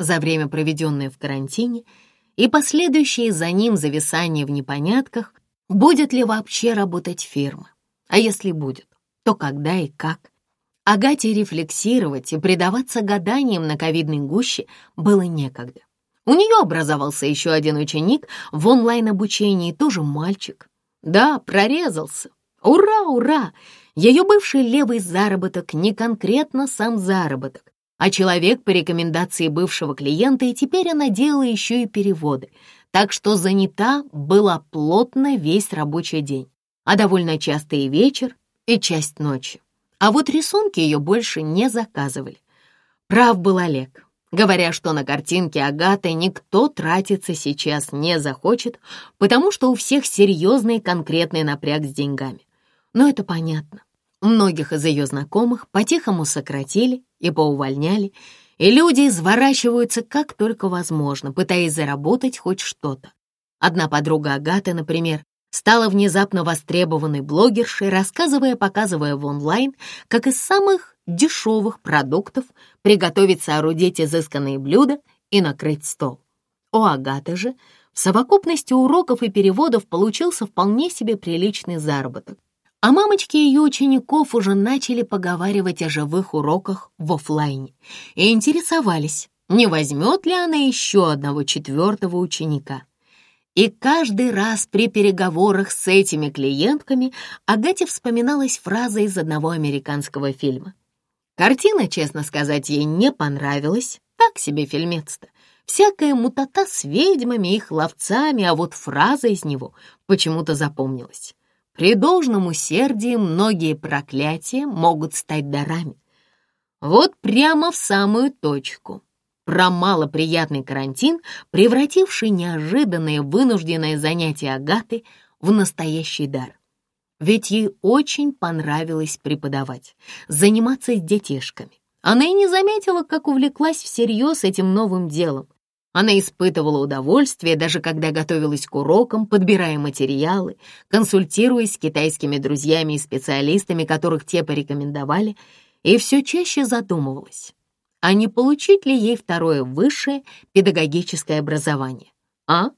за время, проведенное в карантине, и последующее за ним зависание в непонятках, будет ли вообще работать фирма. А если будет, то когда и как. Агате рефлексировать и предаваться гаданиям на ковидной гуще было некогда. У нее образовался еще один ученик в онлайн-обучении, тоже мальчик. Да, прорезался. Ура, ура! Ее бывший левый заработок не конкретно сам заработок, а человек по рекомендации бывшего клиента, и теперь она делала еще и переводы. Так что занята была плотно весь рабочий день, а довольно часто и вечер, и часть ночи. А вот рисунки ее больше не заказывали. Прав был Олег, говоря, что на картинке Агаты никто тратиться сейчас не захочет, потому что у всех серьезный конкретный напряг с деньгами. Но это понятно. Многих из ее знакомых по-тихому сократили и поувольняли, и люди изворачиваются как только возможно, пытаясь заработать хоть что-то. Одна подруга Агаты, например, стала внезапно востребованной блогершей, рассказывая, показывая в онлайн, как из самых дешевых продуктов приготовить соорудить изысканные блюда и накрыть стол. У Агаты же в совокупности уроков и переводов получился вполне себе приличный заработок. А мамочки ее учеников уже начали поговаривать о живых уроках в офлайне и интересовались, не возьмет ли она еще одного четвертого ученика. И каждый раз при переговорах с этими клиентками Агате вспоминалась фраза из одного американского фильма. Картина, честно сказать, ей не понравилась, так себе фильмец-то. Всякая мутата с ведьмами и ловцами, а вот фраза из него почему-то запомнилась. При должном усердии многие проклятия могут стать дарами. Вот прямо в самую точку. Про малоприятный карантин, превративший неожиданное вынужденное занятие Агаты в настоящий дар. Ведь ей очень понравилось преподавать, заниматься с детишками. Она и не заметила, как увлеклась всерьез этим новым делом. Она испытывала удовольствие, даже когда готовилась к урокам, подбирая материалы, консультируясь с китайскими друзьями и специалистами, которых те порекомендовали, и все чаще задумывалась, а не получить ли ей второе высшее педагогическое образование. А?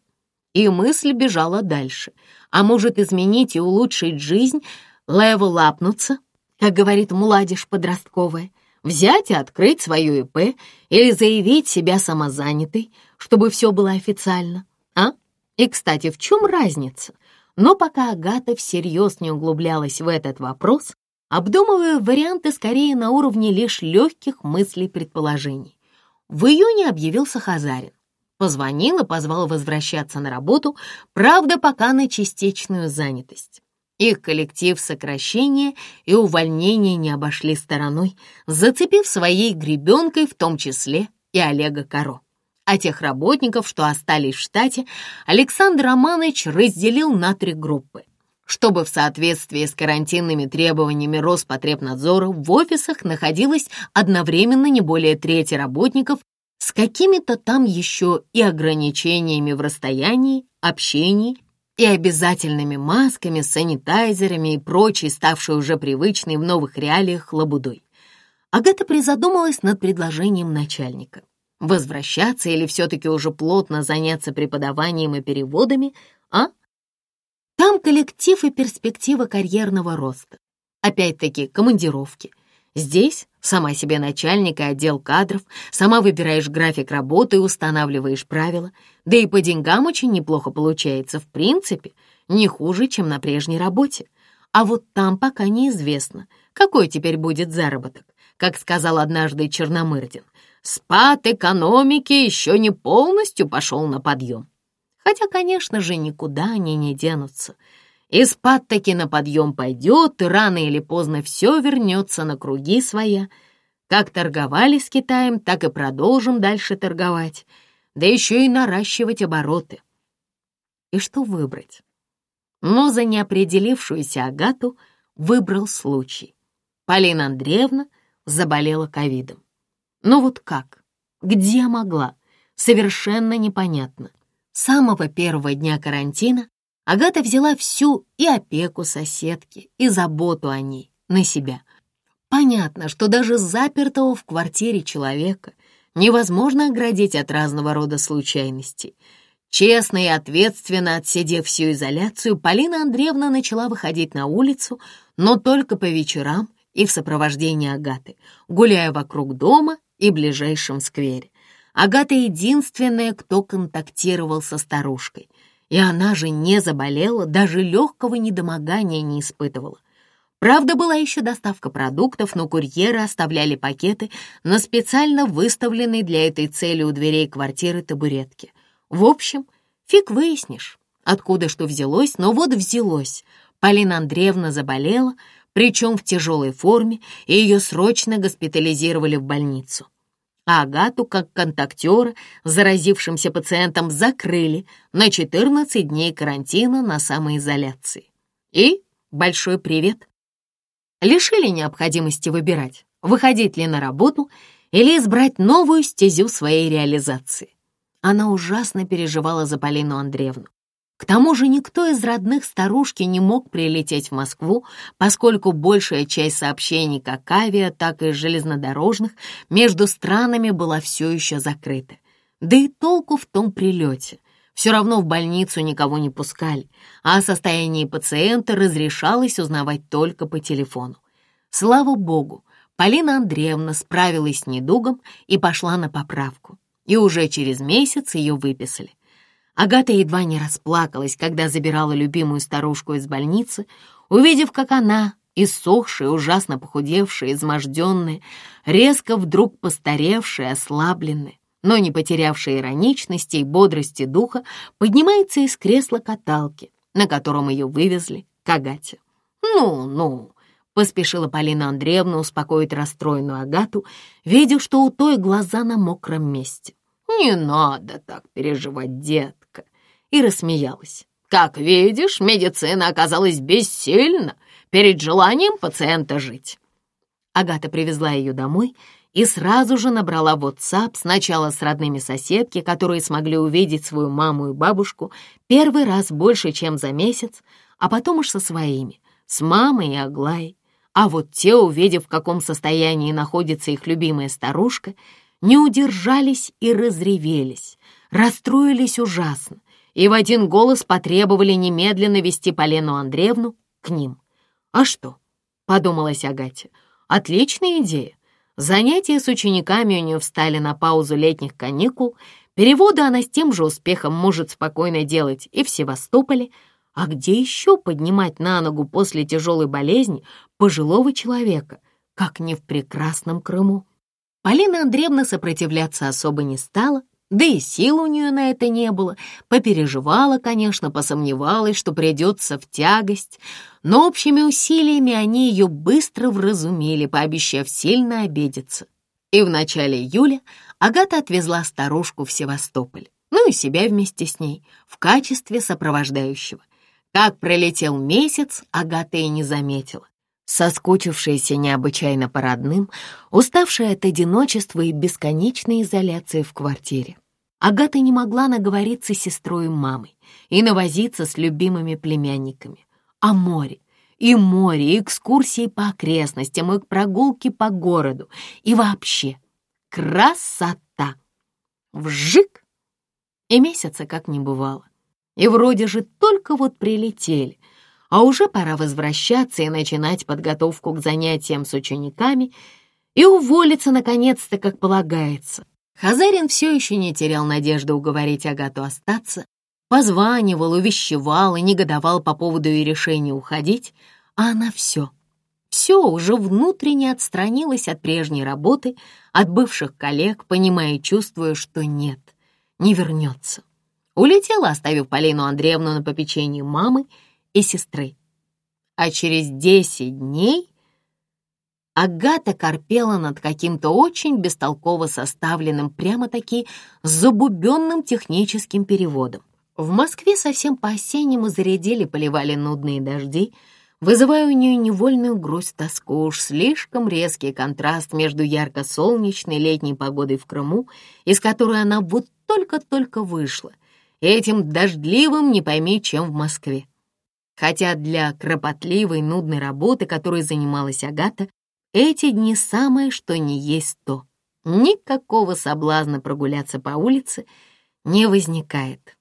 И мысль бежала дальше. А может изменить и улучшить жизнь, левел-апнуться, как говорит младежь подростковая, взять и открыть свою ИП или заявить себя самозанятой, чтобы все было официально, а? И, кстати, в чем разница? Но пока Агата всерьез не углублялась в этот вопрос, обдумывая варианты скорее на уровне лишь легких мыслей предположений. В июне объявился Хазарин. Позвонил и позвал возвращаться на работу, правда, пока на частичную занятость. Их коллектив сокращения и увольнения не обошли стороной, зацепив своей гребенкой в том числе и Олега Каро. А тех работников, что остались в штате, Александр Романович разделил на три группы, чтобы в соответствии с карантинными требованиями Роспотребнадзора в офисах находилось одновременно не более трети работников с какими-то там еще и ограничениями в расстоянии, общении и обязательными масками, санитайзерами и прочей, ставшей уже привычной в новых реалиях лабудой. Агата призадумалась над предложением начальника. Возвращаться или все-таки уже плотно заняться преподаванием и переводами, а? Там коллектив и перспектива карьерного роста. Опять-таки командировки. Здесь сама себе начальник и отдел кадров, сама выбираешь график работы и устанавливаешь правила, да и по деньгам очень неплохо получается, в принципе, не хуже, чем на прежней работе. А вот там пока неизвестно, какой теперь будет заработок. Как сказал однажды Черномырдин, спад экономики еще не полностью пошел на подъем. Хотя, конечно же, никуда они не денутся. И спад таки на подъем пойдет, и рано или поздно все вернется на круги своя. Как торговали с Китаем, так и продолжим дальше торговать, да еще и наращивать обороты. И что выбрать? Но за неопределившуюся Агату выбрал случай. Полина Андреевна заболела ковидом. Ну вот как? Где могла? Совершенно непонятно. С самого первого дня карантина Агата взяла всю и опеку соседки, и заботу о ней на себя. Понятно, что даже запертого в квартире человека невозможно оградить от разного рода случайностей. Честно и ответственно отсидев всю изоляцию, Полина Андреевна начала выходить на улицу, но только по вечерам и в сопровождении Агаты, гуляя вокруг дома и ближайшем сквере. Агата единственная, кто контактировал со старушкой, и она же не заболела, даже легкого недомогания не испытывала. Правда, была еще доставка продуктов, но курьеры оставляли пакеты на специально выставленной для этой цели у дверей квартиры табуретки — в общем, фиг выяснишь, откуда что взялось, но вот взялось. Полина Андреевна заболела, причем в тяжелой форме, и ее срочно госпитализировали в больницу. А Агату, как контактера заразившимся пациентом, закрыли на 14 дней карантина на самоизоляции. И большой привет. Лишили необходимости выбирать, выходить ли на работу или избрать новую стезю своей реализации. Она ужасно переживала за Полину Андреевну. К тому же никто из родных старушки не мог прилететь в Москву, поскольку большая часть сообщений как авиа, так и железнодорожных между странами была все еще закрыта. Да и толку в том прилете. Все равно в больницу никого не пускали, а о состоянии пациента разрешалось узнавать только по телефону. Слава богу, Полина Андреевна справилась с недугом и пошла на поправку и уже через месяц ее выписали. Агата едва не расплакалась, когда забирала любимую старушку из больницы, увидев, как она, иссохшая, ужасно похудевшая, изможденная, резко вдруг постаревшая, ослабленная, но не потерявшая ироничности и бодрости духа, поднимается из кресла каталки, на котором ее вывезли к Агате. «Ну, ну», — поспешила Полина Андреевна успокоить расстроенную Агату, видя, что у той глаза на мокром месте. «Не надо так переживать, детка!» И рассмеялась. «Как видишь, медицина оказалась бессильна перед желанием пациента жить». Агата привезла ее домой и сразу же набрала WhatsApp сначала с родными соседки, которые смогли увидеть свою маму и бабушку первый раз больше, чем за месяц, а потом уж со своими, с мамой и Аглаей. А вот те, увидев, в каком состоянии находится их любимая старушка, не удержались и разревелись, расстроились ужасно и в один голос потребовали немедленно вести Полену Андреевну к ним. «А что?» — подумалась Агатя. «Отличная идея. Занятия с учениками у нее встали на паузу летних каникул, переводы она с тем же успехом может спокойно делать и в Севастополе, а где еще поднимать на ногу после тяжелой болезни пожилого человека, как не в прекрасном Крыму? Полина Андреевна сопротивляться особо не стала, да и сил у нее на это не было. Попереживала, конечно, посомневалась, что придется в тягость, но общими усилиями они ее быстро вразумели, пообещав сильно обидеться. И в начале июля Агата отвезла старушку в Севастополь, ну и себя вместе с ней, в качестве сопровождающего. Как пролетел месяц, Агата и не заметила соскучившаяся необычайно по родным, уставшая от одиночества и бесконечной изоляции в квартире. Агата не могла наговориться с сестрой и мамой и навозиться с любимыми племянниками. А море, и море, и экскурсии по окрестностям, и прогулки по городу, и вообще красота! Вжик! И месяца как не бывало. И вроде же только вот прилетели, а уже пора возвращаться и начинать подготовку к занятиям с учениками и уволиться, наконец-то, как полагается. Хазарин все еще не терял надежды уговорить Агату остаться, позванивал, увещевал и негодовал по поводу ее решения уходить, а она все, все уже внутренне отстранилась от прежней работы, от бывших коллег, понимая и чувствуя, что нет, не вернется. Улетела, оставив Полину Андреевну на попечении мамы и сестры. А через десять дней Агата корпела над каким-то очень бестолково составленным, прямо-таки забубенным техническим переводом. В Москве совсем по-осеннему зарядили, поливали нудные дожди, вызывая у нее невольную грусть, тоску, уж слишком резкий контраст между ярко-солнечной летней погодой в Крыму, из которой она вот только-только вышла, и этим дождливым не пойми чем в Москве. Хотя для кропотливой, нудной работы, которой занималась Агата, эти дни самое что ни есть то. никакого соблазна прогуляться по улице не возникает.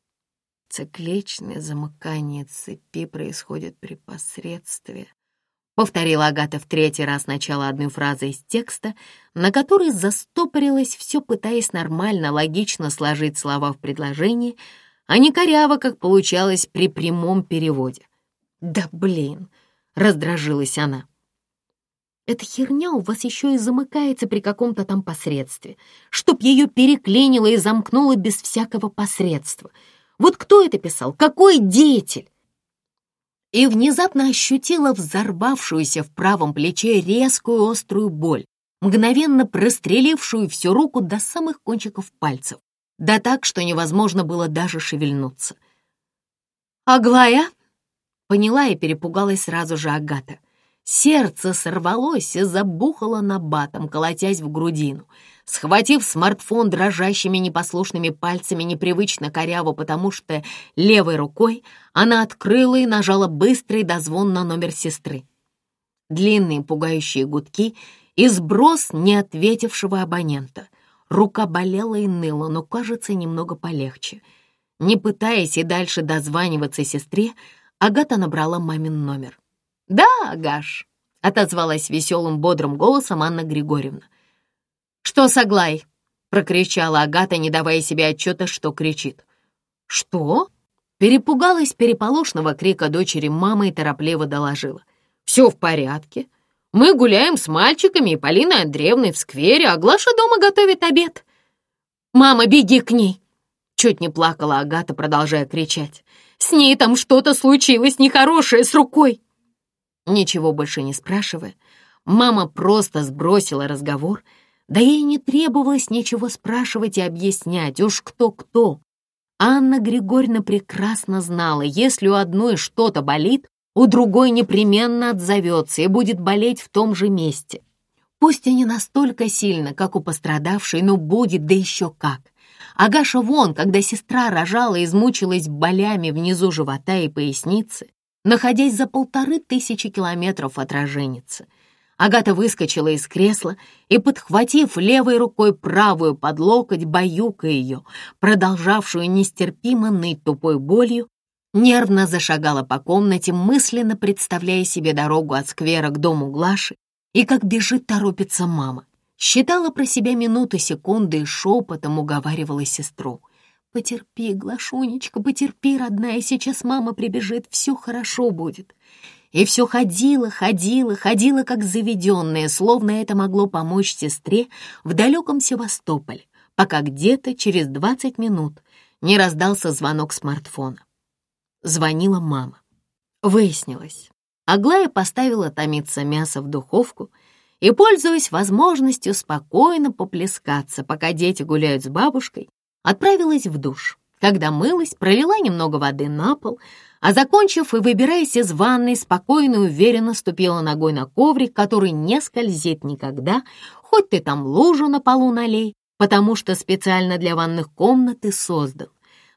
Цикличное замыкание цепи происходит при посредстве. Повторила Агата в третий раз начало одной фразы из текста, на которой застопорилась, все пытаясь нормально, логично сложить слова в предложение, а не коряво, как получалось при прямом переводе. «Да блин!» — раздражилась она. Эта херня у вас еще и замыкается при каком-то там посредстве, чтоб ее переклинило и замкнуло без всякого посредства. Вот кто это писал? Какой деятель? И внезапно ощутила взорвавшуюся в правом плече резкую острую боль, мгновенно прострелившую всю руку до самых кончиков пальцев, да так, что невозможно было даже шевельнуться. «Аглая?» — поняла и перепугалась сразу же Агата — Сердце сорвалось и забухало на батом, колотясь в грудину. Схватив смартфон дрожащими непослушными пальцами непривычно коряво, потому что левой рукой она открыла и нажала быстрый дозвон на номер сестры. Длинные пугающие гудки и сброс неответившего абонента. Рука болела и ныла, но, кажется, немного полегче. Не пытаясь и дальше дозваниваться сестре, Агата набрала мамин номер. «Да, Агаш», — отозвалась веселым бодрым голосом Анна Григорьевна. «Что с Аглай?» — прокричала Агата, не давая себе отчета, что кричит. «Что?» — перепугалась переполошного крика дочери мамы и торопливо доложила. «Все в порядке. Мы гуляем с мальчиками и Полиной Андреевной в сквере, а Глаша дома готовит обед». «Мама, беги к ней!» Чуть не плакала Агата, продолжая кричать. «С ней там что-то случилось нехорошее с рукой!» Ничего больше не спрашивая, мама просто сбросила разговор, да ей не требовалось ничего спрашивать и объяснять, уж кто-кто. Анна Григорьевна прекрасно знала, если у одной что-то болит, у другой непременно отзовется и будет болеть в том же месте. Пусть и не настолько сильно, как у пострадавшей, но будет, да еще как. Агаша вон, когда сестра рожала, измучилась болями внизу живота и поясницы, находясь за полторы тысячи километров от роженицы. Агата выскочила из кресла и, подхватив левой рукой правую под локоть, баюка ее, продолжавшую нестерпимо ныть тупой болью, нервно зашагала по комнате, мысленно представляя себе дорогу от сквера к дому Глаши и как бежит торопится мама. Считала про себя минуты, секунды и шепотом уговаривала сестру — «Потерпи, Глашунечка, потерпи, родная, сейчас мама прибежит, все хорошо будет». И все ходила, ходила, ходила, как заведенная, словно это могло помочь сестре в далеком Севастополе, пока где-то через двадцать минут не раздался звонок смартфона. Звонила мама. Выяснилось, Аглая поставила томиться мясо в духовку и, пользуясь возможностью спокойно поплескаться, пока дети гуляют с бабушкой, отправилась в душ. Когда мылась, пролила немного воды на пол, а, закончив и выбираясь из ванной, спокойно и уверенно ступила ногой на коврик, который не скользит никогда, хоть ты там лужу на полу налей, потому что специально для ванных комнат и создан.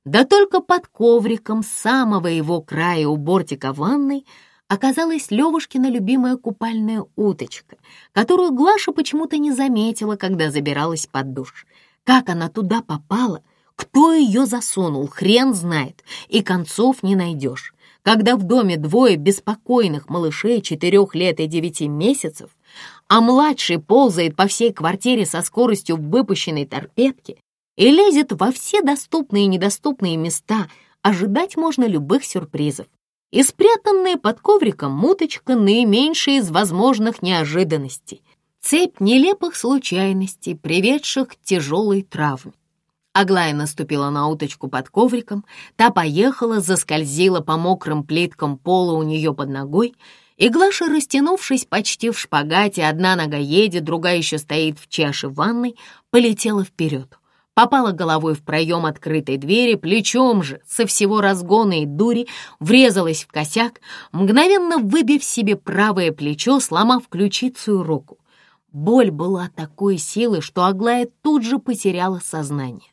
Да только под ковриком самого его края у бортика ванной оказалась Левушкина любимая купальная уточка, которую Глаша почему-то не заметила, когда забиралась под душ. Как она туда попала, кто ее засунул, хрен знает, и концов не найдешь. Когда в доме двое беспокойных малышей четырех лет и девяти месяцев, а младший ползает по всей квартире со скоростью выпущенной торпедки и лезет во все доступные и недоступные места, ожидать можно любых сюрпризов. И спрятанная под ковриком муточка наименьшая из возможных неожиданностей — Цепь нелепых случайностей, приведших к тяжелой травме. Аглая наступила на уточку под ковриком, та поехала, заскользила по мокрым плиткам пола у нее под ногой, и Глаша, растянувшись почти в шпагате, одна нога едет, другая еще стоит в чаше ванной, полетела вперед. Попала головой в проем открытой двери, плечом же, со всего разгона и дури, врезалась в косяк, мгновенно выбив себе правое плечо, сломав ключицу и руку. Боль была такой силы, что Аглая тут же потеряла сознание.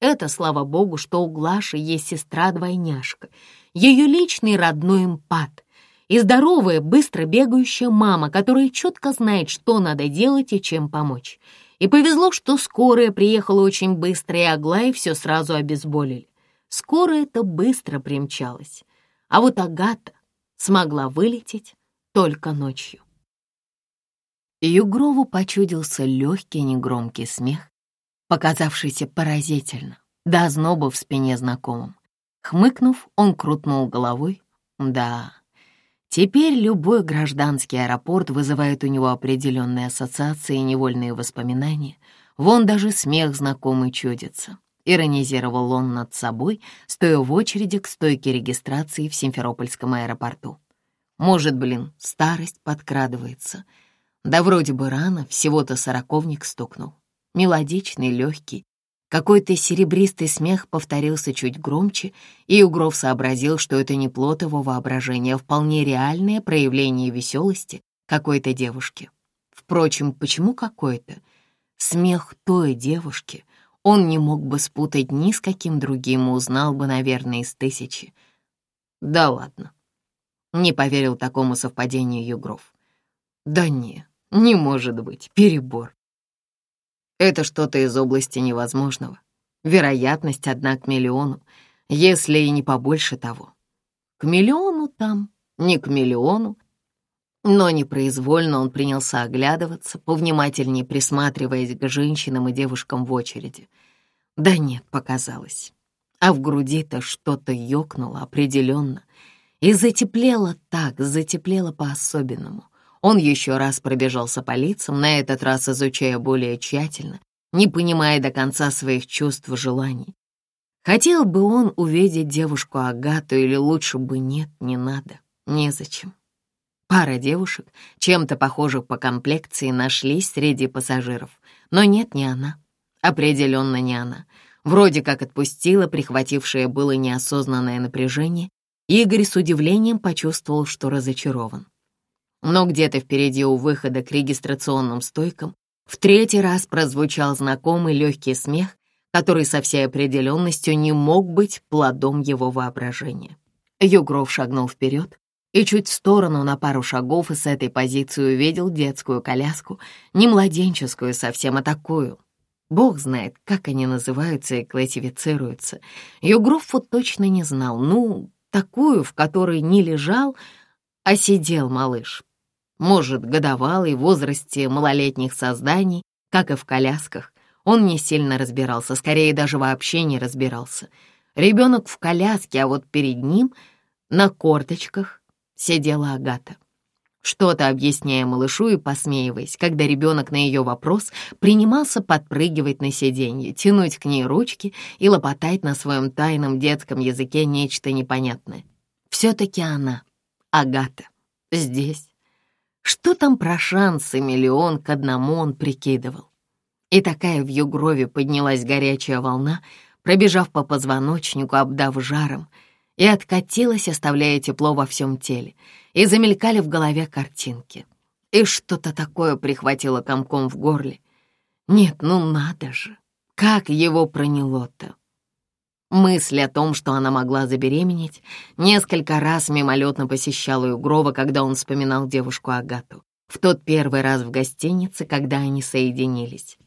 Это, слава богу, что у Глаши есть сестра-двойняшка, ее личный родной эмпат и здоровая, быстро бегающая мама, которая четко знает, что надо делать и чем помочь. И повезло, что скорая приехала очень быстро, и Аглаи все сразу обезболили. Скорая это быстро примчалась. А вот Агата смогла вылететь только ночью. Югрову почудился легкий негромкий смех, показавшийся поразительно, до озноба в спине знакомым. Хмыкнув, он крутнул головой. Да, теперь любой гражданский аэропорт вызывает у него определенные ассоциации и невольные воспоминания. Вон даже смех знакомый чудится. Иронизировал он над собой, стоя в очереди к стойке регистрации в Симферопольском аэропорту. Может, блин, старость подкрадывается. Да вроде бы рано, всего-то сороковник стукнул. Мелодичный, легкий. Какой-то серебристый смех повторился чуть громче, и Угров сообразил, что это не плод его воображения, а вполне реальное проявление веселости какой-то девушки. Впрочем, почему какой-то? Смех той девушки он не мог бы спутать ни с каким другим, узнал бы, наверное, из тысячи. Да ладно. Не поверил такому совпадению Югров. Да не, не может быть, перебор. Это что-то из области невозможного. Вероятность одна к миллиону, если и не побольше того. К миллиону там, не к миллиону. Но непроизвольно он принялся оглядываться, повнимательнее присматриваясь к женщинам и девушкам в очереди. Да нет, показалось. А в груди-то что-то ёкнуло определенно — и затеплело так, затеплело по-особенному. Он еще раз пробежался по лицам, на этот раз изучая более тщательно, не понимая до конца своих чувств и желаний. Хотел бы он увидеть девушку Агату, или лучше бы нет, не надо, незачем. Пара девушек, чем-то похожих по комплекции, нашлись среди пассажиров, но нет, не она. Определенно не она. Вроде как отпустила прихватившее было неосознанное напряжение Игорь с удивлением почувствовал, что разочарован. Но где-то впереди у выхода к регистрационным стойкам в третий раз прозвучал знакомый легкий смех, который со всей определенностью не мог быть плодом его воображения. Югров шагнул вперед и чуть в сторону на пару шагов и с этой позиции увидел детскую коляску, не младенческую совсем, а такую. Бог знает, как они называются и классифицируются. Югров вот точно не знал, ну, такую, в которой не лежал, а сидел малыш. Может, годовалый, в возрасте малолетних созданий, как и в колясках. Он не сильно разбирался, скорее даже вообще не разбирался. Ребенок в коляске, а вот перед ним на корточках сидела Агата что-то объясняя малышу и посмеиваясь, когда ребенок на ее вопрос принимался подпрыгивать на сиденье, тянуть к ней ручки и лопотать на своем тайном детском языке нечто непонятное. Все-таки она, Агата, здесь. Что там про шансы миллион к одному он прикидывал? И такая в Югрове поднялась горячая волна, пробежав по позвоночнику, обдав жаром, и откатилась, оставляя тепло во всем теле — и замелькали в голове картинки. И что-то такое прихватило комком в горле. Нет, ну надо же, как его проняло-то. Мысль о том, что она могла забеременеть, несколько раз мимолетно посещала Югрова, когда он вспоминал девушку Агату. В тот первый раз в гостинице, когда они соединились.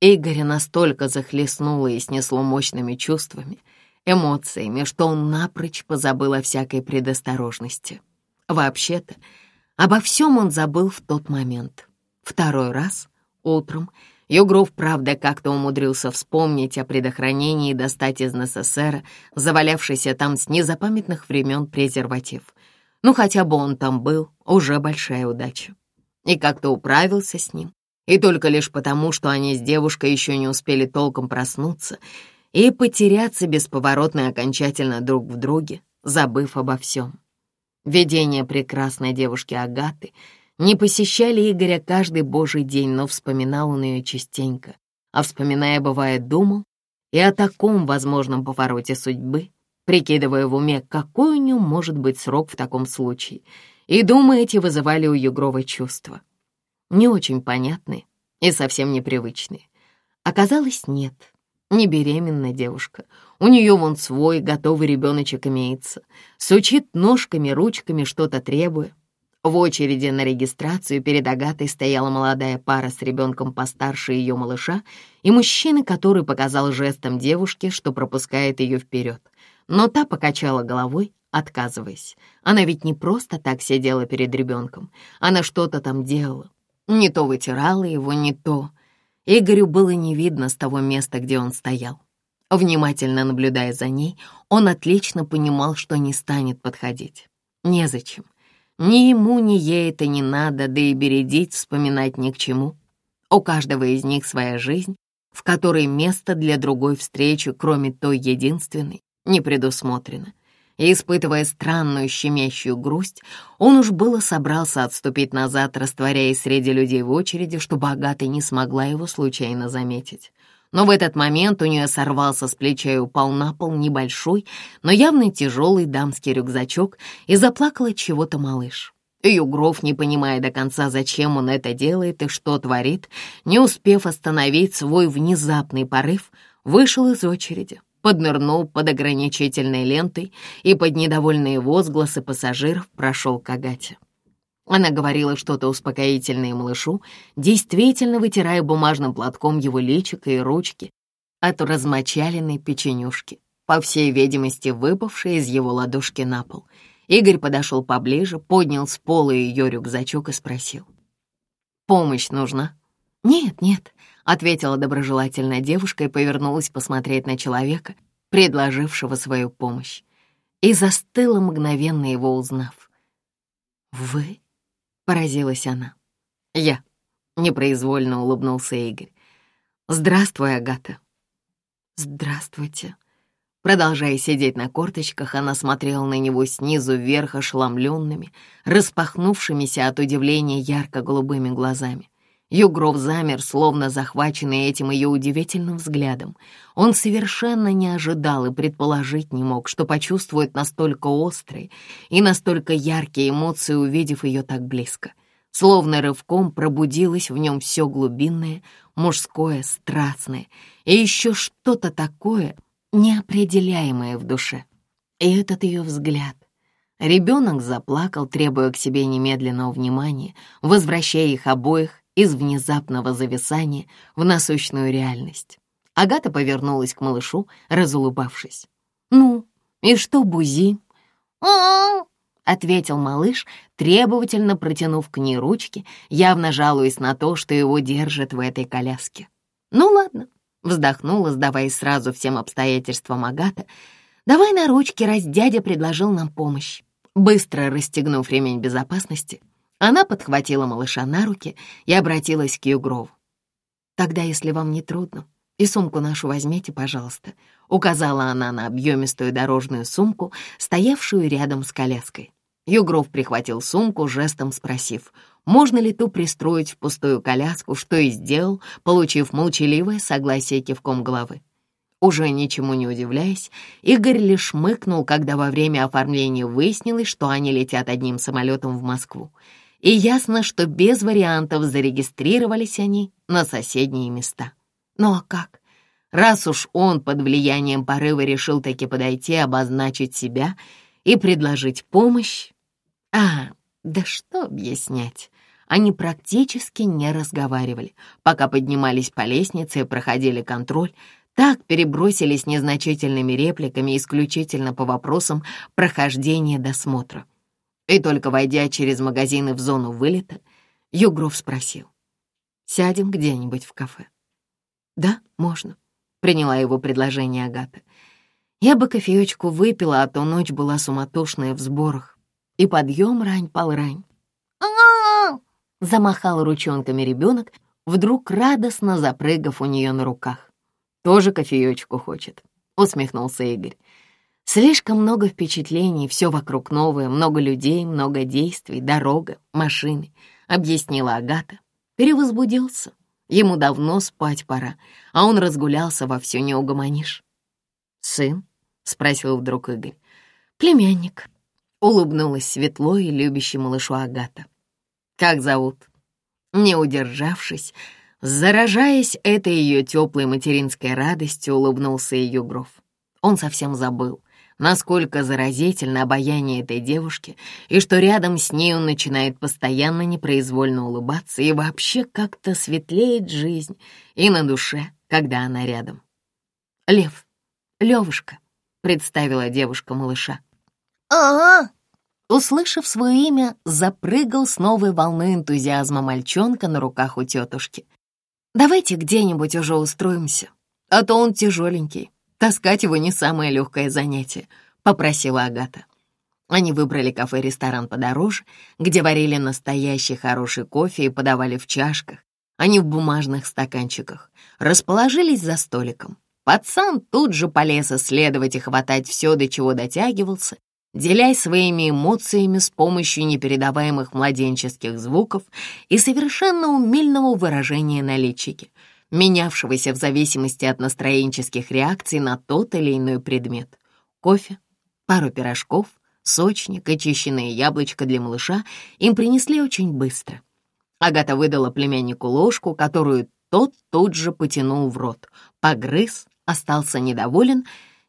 Игоря настолько захлестнуло и снесло мощными чувствами, эмоциями, что он напрочь позабыл о всякой предосторожности. Вообще-то, обо всем он забыл в тот момент. Второй раз, утром, Югров, правда, как-то умудрился вспомнить о предохранении и достать из НССР завалявшийся там с незапамятных времен презерватив. Ну, хотя бы он там был, уже большая удача. И как-то управился с ним. И только лишь потому, что они с девушкой еще не успели толком проснуться — и потеряться бесповоротно и окончательно друг в друге, забыв обо всем. Видения прекрасной девушки Агаты не посещали Игоря каждый божий день, но вспоминал он ее частенько, а вспоминая, бывает, думал и о таком возможном повороте судьбы, прикидывая в уме, какой у нее может быть срок в таком случае, и думы эти вызывали у Югрова чувства. Не очень понятные и совсем непривычные. Оказалось, нет — не беременная девушка. У нее вон свой готовый ребеночек имеется. Сучит ножками, ручками, что-то требуя. В очереди на регистрацию перед Агатой стояла молодая пара с ребенком постарше ее малыша и мужчина, который показал жестом девушке, что пропускает ее вперед. Но та покачала головой, отказываясь. Она ведь не просто так сидела перед ребенком, она что-то там делала. Не то вытирала его, не то. Игорю было не видно с того места, где он стоял. Внимательно наблюдая за ней, он отлично понимал, что не станет подходить. Незачем. Ни ему, ни ей это не надо, да и бередить, вспоминать ни к чему. У каждого из них своя жизнь, в которой место для другой встречи, кроме той единственной, не предусмотрено и, испытывая странную щемящую грусть, он уж было собрался отступить назад, растворяясь среди людей в очереди, чтобы Агата не смогла его случайно заметить. Но в этот момент у нее сорвался с плеча и упал на пол небольшой, но явно тяжелый дамский рюкзачок и заплакала чего-то малыш. Югров, не понимая до конца, зачем он это делает и что творит, не успев остановить свой внезапный порыв, вышел из очереди поднырнул под ограничительной лентой и под недовольные возгласы пассажиров прошел к Агате. Она говорила что-то успокоительное малышу, действительно вытирая бумажным платком его личико и ручки от размочаленной печенюшки, по всей видимости, выпавшей из его ладошки на пол. Игорь подошел поближе, поднял с пола ее рюкзачок и спросил. «Помощь нужна?» «Нет, нет», — ответила доброжелательная девушка и повернулась посмотреть на человека, предложившего свою помощь, и застыла, мгновенно его узнав. «Вы?» — поразилась она. «Я», — непроизвольно улыбнулся Игорь. «Здравствуй, Агата». «Здравствуйте». Продолжая сидеть на корточках, она смотрела на него снизу вверх ошеломленными, распахнувшимися от удивления ярко-голубыми глазами. Югров замер, словно захваченный этим ее удивительным взглядом. Он совершенно не ожидал и предположить не мог, что почувствует настолько острые и настолько яркие эмоции, увидев ее так близко. Словно рывком пробудилось в нем все глубинное, мужское, страстное и еще что-то такое неопределяемое в душе. И этот ее взгляд. Ребенок заплакал, требуя к себе немедленного внимания, возвращая их обоих из внезапного зависания в насущную реальность. Агата повернулась к малышу, разулыбавшись. «Ну, и что, Бузи?» Ответил малыш, требовательно протянув к ней ручки, явно жалуясь на то, что его держат в этой коляске. «Ну ладно», — вздохнула, сдаваясь сразу всем обстоятельствам Агата. «Давай на ручки, раз дядя предложил нам помощь». Быстро расстегнув ремень безопасности, она подхватила малыша на руки и обратилась к Югрову. «Тогда, если вам не трудно, и сумку нашу возьмите, пожалуйста», указала она на объемистую дорожную сумку, стоявшую рядом с коляской. Югров прихватил сумку, жестом спросив, можно ли ту пристроить в пустую коляску, что и сделал, получив молчаливое согласие кивком головы. Уже ничему не удивляясь, Игорь лишь мыкнул, когда во время оформления выяснилось, что они летят одним самолетом в Москву и ясно, что без вариантов зарегистрировались они на соседние места. Ну а как? Раз уж он под влиянием порыва решил таки подойти, обозначить себя и предложить помощь... А, да что объяснять? Они практически не разговаривали, пока поднимались по лестнице и проходили контроль, так перебросились незначительными репликами исключительно по вопросам прохождения досмотра. И только войдя через магазины в зону вылета, Югров спросил. «Сядем где-нибудь в кафе?» «Да, можно», — приняла его предложение Агата. «Я бы кофеечку выпила, а то ночь была суматошная в сборах. И подъем рань-пол-рань». замахал ручонками ребенок, вдруг радостно запрыгав у нее на руках. «Тоже кофеечку хочет», — усмехнулся Игорь. Слишком много впечатлений, все вокруг новое, много людей, много действий, дорога, машины, объяснила Агата. Перевозбудился. Ему давно спать пора, а он разгулялся во все не угомонишь. «Сын?» — спросил вдруг Игорь. «Племянник», — улыбнулась светло и любящей малышу Агата. «Как зовут?» Не удержавшись, заражаясь этой ее теплой материнской радостью, улыбнулся ее Гров. Он совсем забыл, насколько заразительно обаяние этой девушки, и что рядом с ней он начинает постоянно непроизвольно улыбаться, и вообще как-то светлеет жизнь и на душе, когда она рядом. «Лев, Левушка», — представила девушка малыша. «Ага», Услышав свое имя, запрыгал с новой волной энтузиазма мальчонка на руках у тетушки. «Давайте где-нибудь уже устроимся, а то он тяжеленький. Таскать его не самое легкое занятие», — попросила Агата. Они выбрали кафе-ресторан подороже, где варили настоящий хороший кофе и подавали в чашках, а не в бумажных стаканчиках. Расположились за столиком. Пацан тут же полез исследовать и хватать все, до чего дотягивался, делясь своими эмоциями с помощью непередаваемых младенческих звуков и совершенно умильного выражения на личике, менявшегося в зависимости от настроенческих реакций на тот или иной предмет. Кофе, пару пирожков, сочник, очищенное яблочко для малыша им принесли очень быстро. Агата выдала племяннику ложку, которую тот тут же потянул в рот, погрыз, остался недоволен.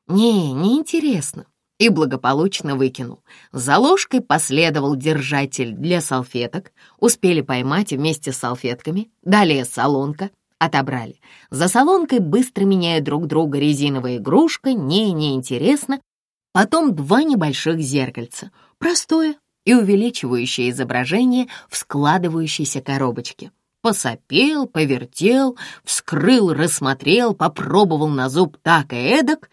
«Не, неинтересно и благополучно выкинул. За ложкой последовал держатель для салфеток, успели поймать вместе с салфетками, далее солонка, отобрали. За солонкой, быстро меняя друг друга резиновая игрушка, не неинтересно, потом два небольших зеркальца, простое и увеличивающее изображение в складывающейся коробочке. Посопел, повертел, вскрыл, рассмотрел, попробовал на зуб так и эдак.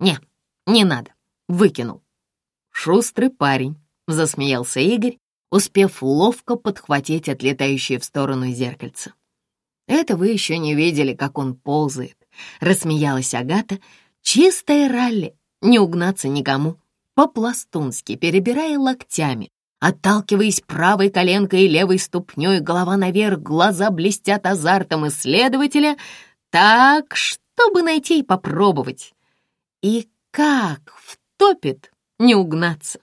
Не, не надо выкинул. «Шустрый парень», — засмеялся Игорь, успев ловко подхватить отлетающее в сторону зеркальце. «Это вы еще не видели, как он ползает», — рассмеялась Агата. «Чистое ралли, не угнаться никому, по-пластунски, перебирая локтями, отталкиваясь правой коленкой и левой ступней, голова наверх, глаза блестят азартом исследователя, так, чтобы найти и попробовать. И как в топит, не угнаться.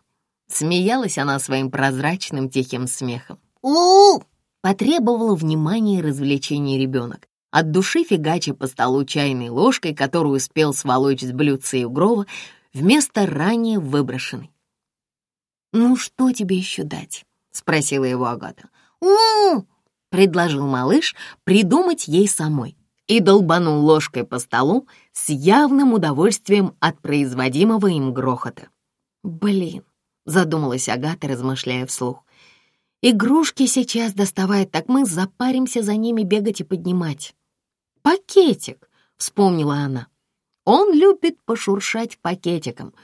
Смеялась она своим прозрачным тихим смехом. у, Потребовала внимания и развлечений ребенок, от души фигача по столу чайной ложкой, которую успел сволочь с блюдца Югрова, вместо ранее выброшенной. «Ну, что тебе еще дать?» — спросила его Агата. у, предложил малыш придумать ей самой и долбанул ложкой по столу с явным удовольствием от производимого им грохота. «Блин», — задумалась Агата, размышляя вслух, «игрушки сейчас доставать, так мы запаримся за ними бегать и поднимать». «Пакетик», — вспомнила она. «Он любит пошуршать пакетиком,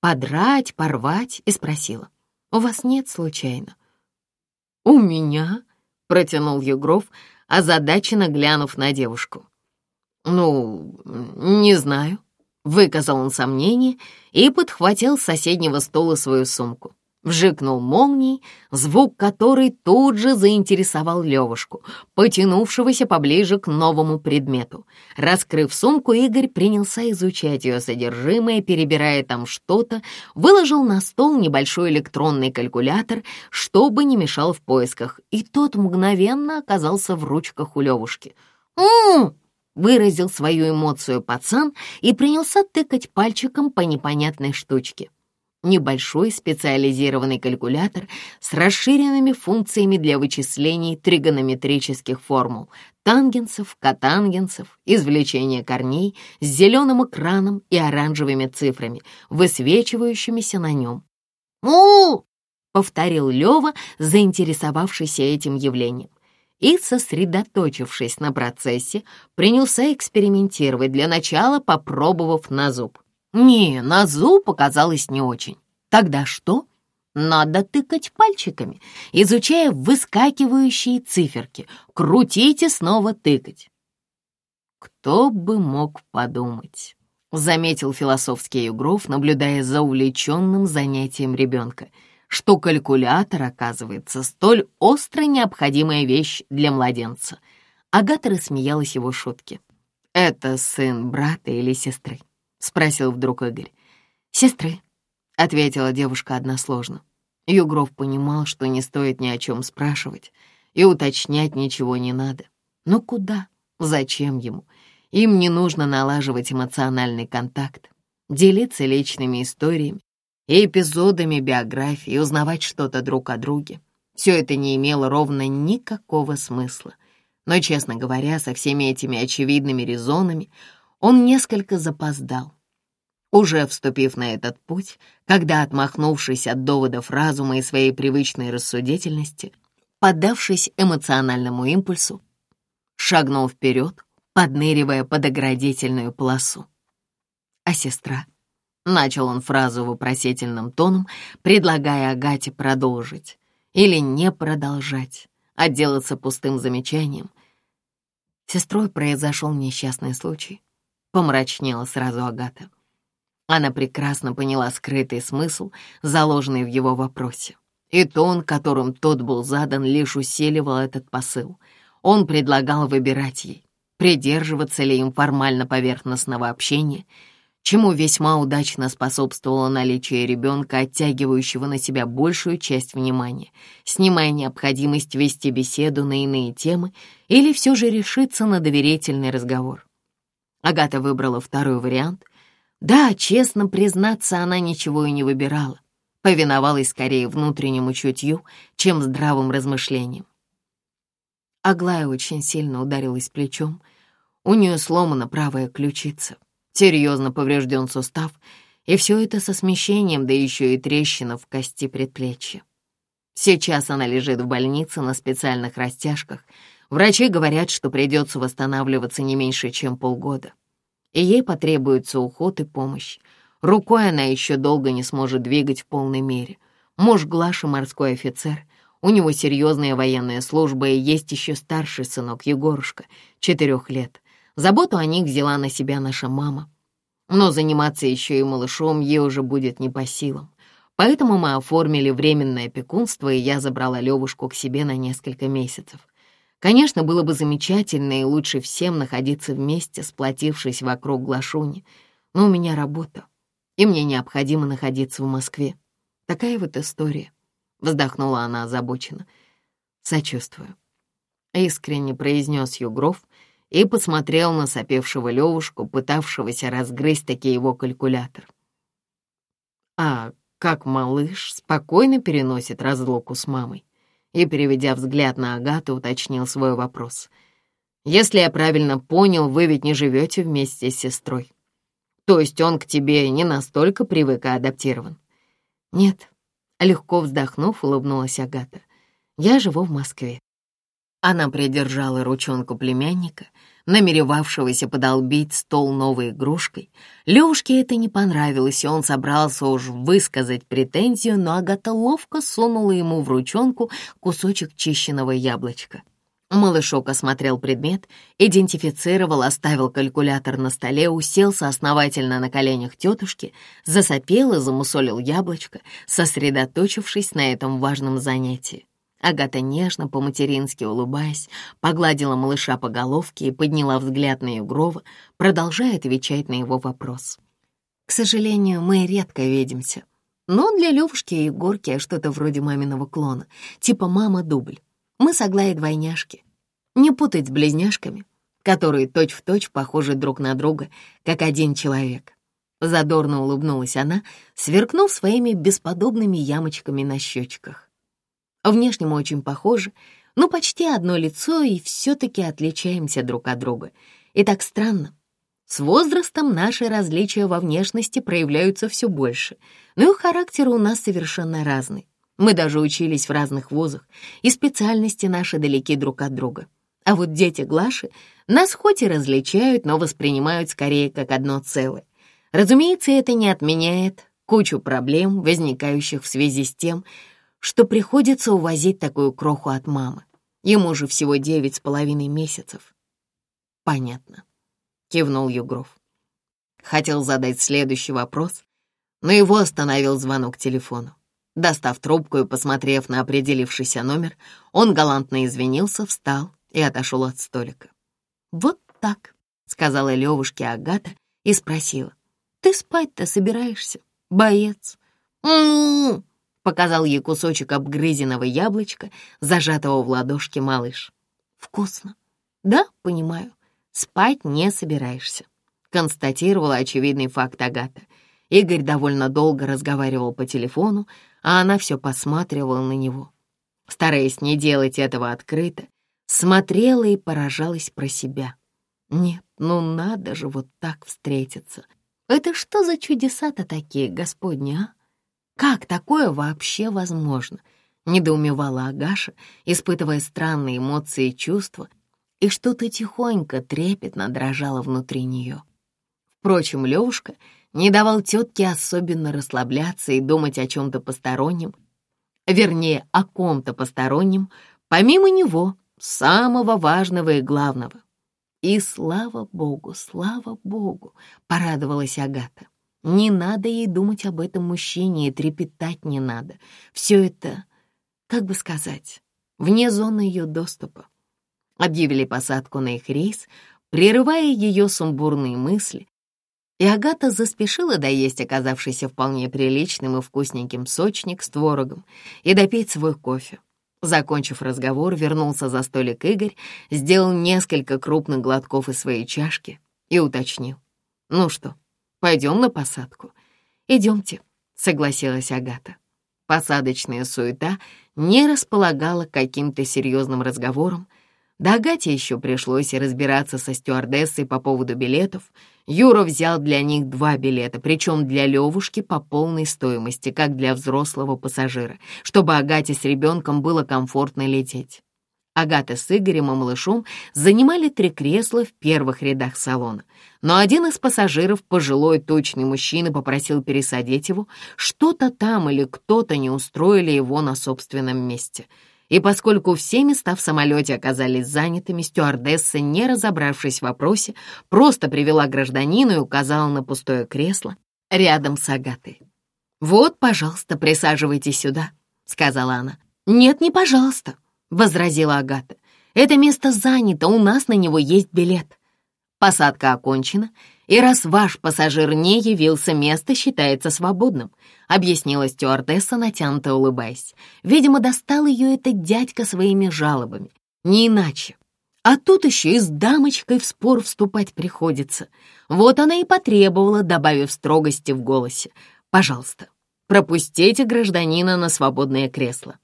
подрать, порвать», и спросила. «У вас нет случайно?» «У меня?» — протянул Югров, озадаченно глянув на девушку. «Ну, не знаю», — выказал он сомнение и подхватил с соседнего стола свою сумку. Вжикнул молнией, звук которой тут же заинтересовал Левушку, потянувшегося поближе к новому предмету. Раскрыв сумку, Игорь принялся изучать ее содержимое, перебирая там что-то, выложил на стол небольшой электронный калькулятор, чтобы не мешал в поисках, и тот мгновенно оказался в ручках у Левушки. «М-м-м!» выразил свою эмоцию пацан и принялся тыкать пальчиком по непонятной штучке. Небольшой специализированный калькулятор с расширенными функциями для вычислений тригонометрических формул, тангенсов, котангенсов, извлечения корней с зеленым экраном и оранжевыми цифрами, высвечивающимися на нем. у повторил Лева, заинтересовавшийся этим явлением и, сосредоточившись на процессе, принялся экспериментировать, для начала попробовав на зуб. Не, на зуб показалось не очень. Тогда что? Надо тыкать пальчиками, изучая выскакивающие циферки, крутить и снова тыкать. Кто бы мог подумать, заметил философский Югров, наблюдая за увлеченным занятием ребенка — что калькулятор, оказывается, столь остро необходимая вещь для младенца. Агата рассмеялась его шутке. «Это сын брата или сестры?» — спросил вдруг Игорь. «Сестры», — ответила девушка односложно. Югров понимал, что не стоит ни о чем спрашивать, и уточнять ничего не надо. Но куда? Зачем ему? Им не нужно налаживать эмоциональный контакт. делиться личными историями и эпизодами биографии, узнавать что-то друг о друге. Все это не имело ровно никакого смысла. Но, честно говоря, со всеми этими очевидными резонами он несколько запоздал. Уже вступив на этот путь, когда, отмахнувшись от доводов разума и своей привычной рассудительности, поддавшись эмоциональному импульсу, шагнул вперед, подныривая под оградительную полосу. А сестра? Начал он фразу вопросительным тоном, предлагая Агате продолжить или не продолжать, отделаться пустым замечанием. Сестрой произошел несчастный случай. Помрачнела сразу Агата. Она прекрасно поняла скрытый смысл, заложенный в его вопросе. И тон, которым тот был задан, лишь усиливал этот посыл. Он предлагал выбирать ей, придерживаться ли им формально-поверхностного общения, чему весьма удачно способствовало наличие ребенка, оттягивающего на себя большую часть внимания, снимая необходимость вести беседу на иные темы или все же решиться на доверительный разговор. Агата выбрала второй вариант. Да, честно признаться, она ничего и не выбирала повиновалась скорее внутреннему чутью, чем здравым размышлениям. Аглая очень сильно ударилась плечом. У нее сломана правая ключица, серьезно поврежден сустав, и все это со смещением, да еще и трещина в кости предплечья. Сейчас она лежит в больнице на специальных растяжках. Врачи говорят, что придется восстанавливаться не меньше, чем полгода. И ей потребуется уход и помощь. Рукой она еще долго не сможет двигать в полной мере. Муж Глаша морской офицер. У него серьезная военная служба, и есть еще старший сынок Егорушка, четырех лет. Заботу о них взяла на себя наша мама. Но заниматься еще и малышом ей уже будет не по силам. Поэтому мы оформили временное опекунство, и я забрала Левушку к себе на несколько месяцев. Конечно, было бы замечательно и лучше всем находиться вместе, сплотившись вокруг Глашуни, но у меня работа и мне необходимо находиться в Москве. Такая вот история. Вздохнула она озабоченно. Сочувствую. Искренне произнес Югров и посмотрел на сопевшего Левушку, пытавшегося разгрызть таки его калькулятор. А как малыш спокойно переносит разлуку с мамой? И, переведя взгляд на Агату, уточнил свой вопрос. «Если я правильно понял, вы ведь не живете вместе с сестрой?» То есть он к тебе не настолько привык и адаптирован? Нет. Легко вздохнув, улыбнулась Агата. Я живу в Москве. Она придержала ручонку племянника, намеревавшегося подолбить стол новой игрушкой. Лёшке это не понравилось, и он собрался уж высказать претензию, но Агата ловко сунула ему в ручонку кусочек чищенного яблочка. Малышок осмотрел предмет, идентифицировал, оставил калькулятор на столе, уселся основательно на коленях тетушки, засопел и замусолил яблочко, сосредоточившись на этом важном занятии. Агата нежно, по-матерински улыбаясь, погладила малыша по головке и подняла взгляд на Югрова, продолжая отвечать на его вопрос. «К сожалению, мы редко видимся. Но для Левушки и Егорки что-то вроде маминого клона, типа мама-дубль. Мы с двойняшки. Не путать с близняшками, которые точь-в-точь точь похожи друг на друга, как один человек. Задорно улыбнулась она, сверкнув своими бесподобными ямочками на щечках. Внешне мы очень похожи, но почти одно лицо и все-таки отличаемся друг от друга. И так странно. С возрастом наши различия во внешности проявляются все больше, но и характеры у нас совершенно разные. Мы даже учились в разных вузах, и специальности наши далеки друг от друга. А вот дети Глаши нас хоть и различают, но воспринимают скорее как одно целое. Разумеется, это не отменяет кучу проблем, возникающих в связи с тем, что приходится увозить такую кроху от мамы. Ему же всего девять с половиной месяцев. Понятно, кивнул Югров. Хотел задать следующий вопрос, но его остановил звонок телефону. Достав трубку и посмотрев на определившийся номер, он галантно извинился, встал и отошел от столика. «Вот так», — сказала Левушке Агата и спросила. «Ты спать-то собираешься, боец?» «М-м-м», показал ей кусочек обгрызенного яблочка, зажатого в ладошке малыш. «Вкусно». «Да, понимаю, спать не собираешься», — констатировала очевидный факт Агата — Игорь довольно долго разговаривал по телефону, а она все посматривала на него. Стараясь не делать этого открыто, смотрела и поражалась про себя. Нет, ну надо же вот так встретиться. Это что за чудеса-то такие, Господни, а? Как такое вообще возможно? Недоумевала Агаша, испытывая странные эмоции и чувства, и что-то тихонько, трепетно дрожало внутри нее. Впрочем, Левушка не давал тетке особенно расслабляться и думать о чем-то постороннем, вернее, о ком-то постороннем, помимо него, самого важного и главного. И слава богу, слава богу, порадовалась Агата. Не надо ей думать об этом мужчине и трепетать не надо. Все это, как бы сказать, вне зоны ее доступа. Объявили посадку на их рейс, прерывая ее сумбурные мысли, и Агата заспешила доесть оказавшийся вполне приличным и вкусненьким сочник с творогом и допить свой кофе. Закончив разговор, вернулся за столик Игорь, сделал несколько крупных глотков из своей чашки и уточнил. «Ну что, пойдем на посадку?» «Идемте», — согласилась Агата. Посадочная суета не располагала каким-то серьезным разговором, до Агате еще пришлось разбираться со стюардессой по поводу билетов. Юра взял для них два билета, причем для Левушки по полной стоимости, как для взрослого пассажира, чтобы Агате с ребенком было комфортно лететь. Агата с Игорем и малышом занимали три кресла в первых рядах салона, но один из пассажиров, пожилой точный мужчина, попросил пересадить его, что-то там или кто-то не устроили его на собственном месте — и поскольку все места в самолете оказались занятыми, стюардесса, не разобравшись в вопросе, просто привела гражданину и указала на пустое кресло рядом с Агатой. «Вот, пожалуйста, присаживайтесь сюда», — сказала она. «Нет, не пожалуйста», — возразила Агата. «Это место занято, у нас на него есть билет». Посадка окончена, и раз ваш пассажир не явился, место считается свободным», — объяснила стюардесса, натянуто улыбаясь. Видимо, достал ее этот дядька своими жалобами. Не иначе. А тут еще и с дамочкой в спор вступать приходится. Вот она и потребовала, добавив строгости в голосе. «Пожалуйста, пропустите гражданина на свободное кресло».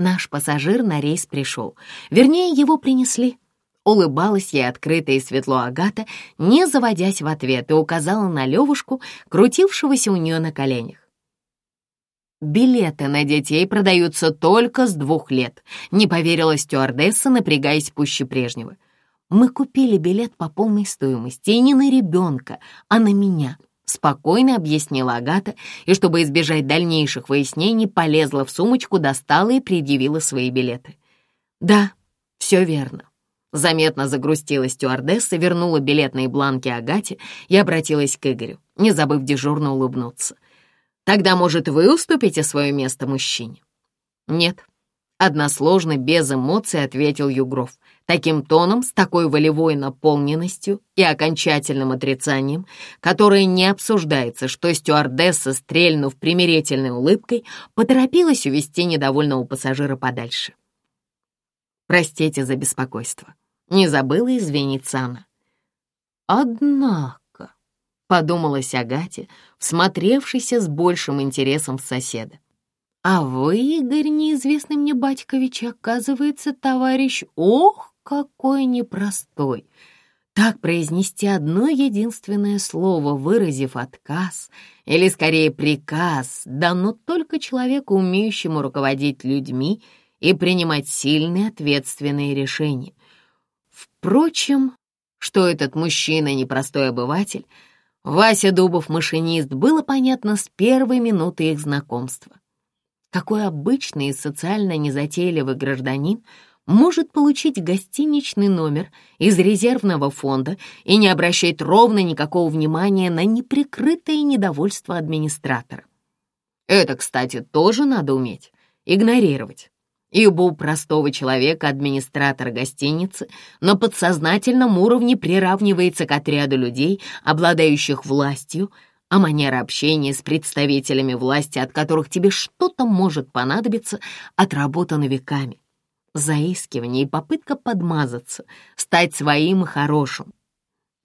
Наш пассажир на рейс пришел. Вернее, его принесли. Улыбалась ей открыто и светло Агата, не заводясь в ответ, и указала на Левушку, крутившегося у нее на коленях. «Билеты на детей продаются только с двух лет», — не поверила стюардесса, напрягаясь пуще прежнего. «Мы купили билет по полной стоимости, и не на ребенка, а на меня», — спокойно объяснила Агата, и, чтобы избежать дальнейших выяснений, полезла в сумочку, достала и предъявила свои билеты. «Да, все верно. Заметно загрустила стюардесса, вернула билетные бланки Агате и обратилась к Игорю, не забыв дежурно улыбнуться. «Тогда, может, вы уступите свое место мужчине?» «Нет», — односложно, без эмоций ответил Югров. Таким тоном, с такой волевой наполненностью и окончательным отрицанием, которое не обсуждается, что стюардесса, стрельнув примирительной улыбкой, поторопилась увести недовольного пассажира подальше. «Простите за беспокойство. Не забыла извиниться она. Однако, подумалась Агате, всмотревшийся с большим интересом в соседа. А вы, Игорь, неизвестный мне батькович, оказывается, товарищ, ох, какой непростой. Так произнести одно единственное слово, выразив отказ, или скорее приказ, дано только человеку, умеющему руководить людьми и принимать сильные ответственные решения. Впрочем, что этот мужчина непростой обыватель, Вася Дубов, машинист, было понятно с первой минуты их знакомства. Какой обычный и социально незатейливый гражданин может получить гостиничный номер из резервного фонда и не обращать ровно никакого внимания на неприкрытое недовольство администратора. Это, кстати, тоже надо уметь игнорировать ибо у простого человека администратор гостиницы на подсознательном уровне приравнивается к отряду людей, обладающих властью, а манера общения с представителями власти, от которых тебе что-то может понадобиться, отработана веками. Заискивание и попытка подмазаться, стать своим и хорошим.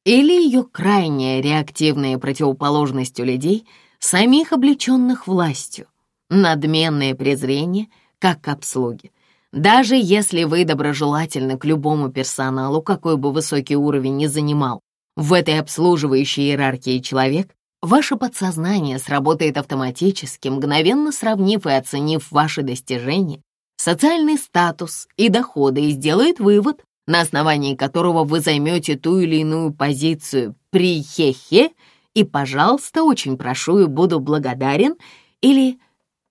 или ее крайняя реактивная противоположность у людей, самих облеченных властью, надменное презрение, как к обслуге. Даже если вы доброжелательны к любому персоналу, какой бы высокий уровень ни занимал в этой обслуживающей иерархии человек, ваше подсознание сработает автоматически, мгновенно сравнив и оценив ваши достижения, социальный статус и доходы и сделает вывод, на основании которого вы займете ту или иную позицию при хе-хе и, пожалуйста, очень прошу и буду благодарен, или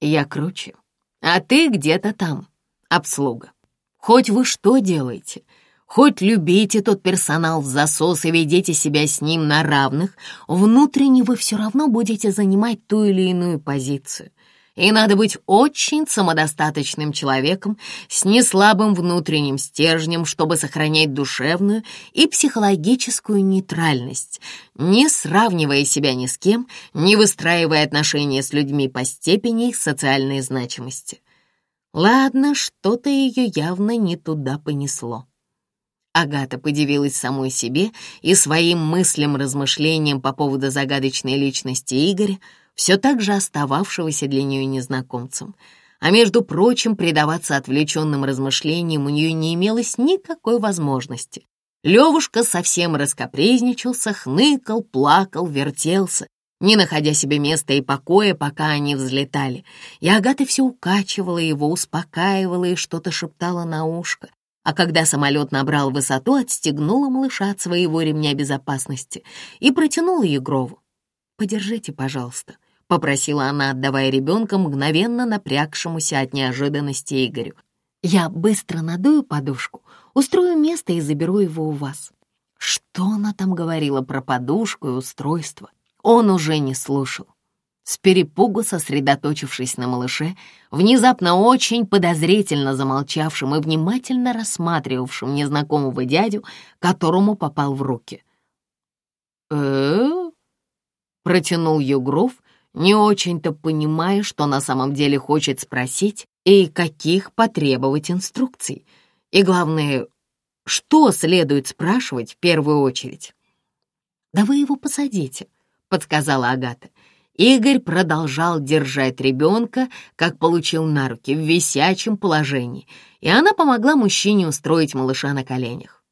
я круче, а ты где-то там, обслуга. Хоть вы что делаете, хоть любите тот персонал в засос и ведите себя с ним на равных, внутренне вы все равно будете занимать ту или иную позицию — и надо быть очень самодостаточным человеком с неслабым внутренним стержнем, чтобы сохранять душевную и психологическую нейтральность, не сравнивая себя ни с кем, не выстраивая отношения с людьми по степени их социальной значимости. Ладно, что-то ее явно не туда понесло. Агата подивилась самой себе и своим мыслям-размышлениям по поводу загадочной личности Игоря, все так же остававшегося для нее незнакомцем. А между прочим, предаваться отвлеченным размышлениям у нее не имелось никакой возможности. Левушка совсем раскопрезничался, хныкал, плакал, вертелся, не находя себе места и покоя, пока они взлетали. И Агата все укачивала его, успокаивала и что-то шептала на ушко. А когда самолет набрал высоту, отстегнула малыша от своего ремня безопасности и протянула Егрову. «Подержите, пожалуйста. — попросила она, отдавая ребенка мгновенно напрягшемуся от неожиданности Игорю. «Я быстро надую подушку, устрою место и заберу его у вас». Что она там говорила про подушку и устройство? Он уже не слушал. С перепугу сосредоточившись на малыше, внезапно очень подозрительно замолчавшим и внимательно рассматривавшим незнакомого дядю, которому попал в руки. э протянул Югров, не очень-то понимая, что на самом деле хочет спросить и каких потребовать инструкций. И главное, что следует спрашивать в первую очередь. «Да вы его посадите», — подсказала Агата. Игорь продолжал держать ребенка, как получил на руки, в висячем положении, и она помогла мужчине устроить малыша на коленях.